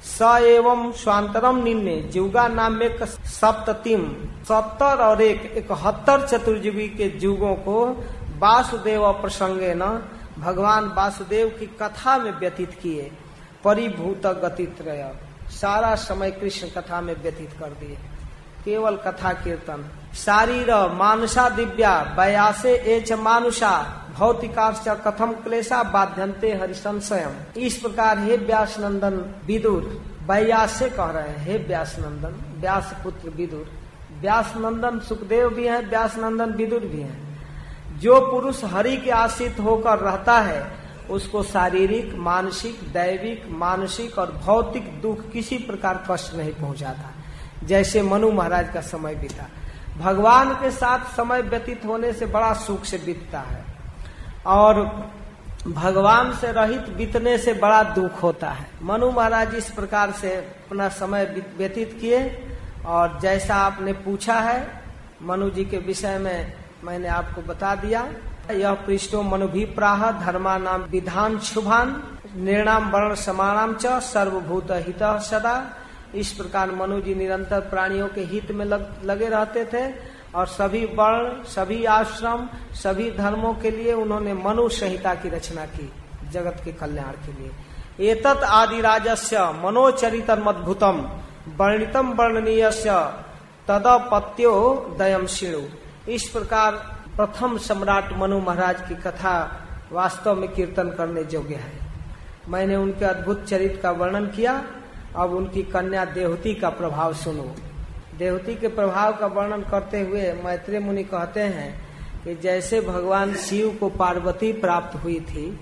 स एवं स्वांतरम निन्ने जुगा नाम में सप्तम सत्तर और एक इकहत्तर चतुर्युगी के जुगों को वासुदेव प्रसंगे न भगवान वासुदेव की कथा में व्यतीत किए। परिभूत गतित्रय। सारा समय कृष्ण कथा में व्यतीत कर दिए। केवल कथा कीर्तन। शारीर, मानुषा, दिव्या, बयासे, एच, मानुषा भौतिकाश कथम, क्लेशा बाध्यंते हरिशंशयम इस प्रकार हे व्यास नंदन विदुर व्यास से कह रहे हैं। हे व्यास नंदन व्यास पुत्र विदुर व्यास नंदन सुखदेव भी हैं व्यास नंदन विदुर भी हैं। जो पुरुष हरि के आश्रित होकर रहता है उसको शारीरिक, मानसिक, दैविक, मानसिक और भौतिक दुख किसी प्रकार कष्ट नहीं पहुंचाता। जैसे मनु महाराज का समय बीता। भगवान के साथ समय व्यतीत होने से बड़ा सुख से बीतता है। और भगवान से रहित बीतने से बड़ा दुख होता है। मनु महाराज इस प्रकार से अपना समय व्यतीत किए और जैसा आपने पूछा है, मनु जी के विषय में मैंने आपको बता दिया। यह पृष्ठो मनुभिप्राह धर्मा नाम विधान शुभान निर्णाम वर्ण समानाम च सर्वभूत हित सदा। इस प्रकार मनु जी निरंतर प्राणियों के हित में लग, लगे रहते थे और सभी वर्ण सभी आश्रम सभी धर्मों के लिए उन्होंने मनु संहिता की रचना की जगत के कल्याण के लिए। एतत आदि राजस्य मनोचरित मद्भुतम वर्णितम वर्णनीय तदपत्यो दयम शिणु इस प्रकार प्रथम सम्राट मनु महाराज की कथा वास्तव में कीर्तन करने योग्य है। मैंने उनके अद्भुत चरित्र का वर्णन किया। अब उनकी कन्या देवती का प्रभाव सुनो। देवती के प्रभाव का वर्णन करते हुए मैत्री मुनि कहते हैं कि जैसे भगवान शिव को पार्वती प्राप्त हुई थी,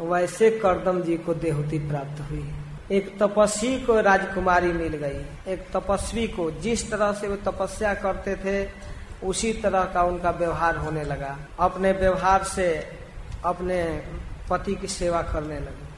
वैसे करदम जी को देवती प्राप्त हुई। एक तपस्वी को राजकुमारी मिल गई। एक तपस्वी को जिस तरह से वो तपस्या करते थे उसी तरह का उनका व्यवहार होने लगा। अपने व्यवहार से अपने पति की सेवा करने लगे।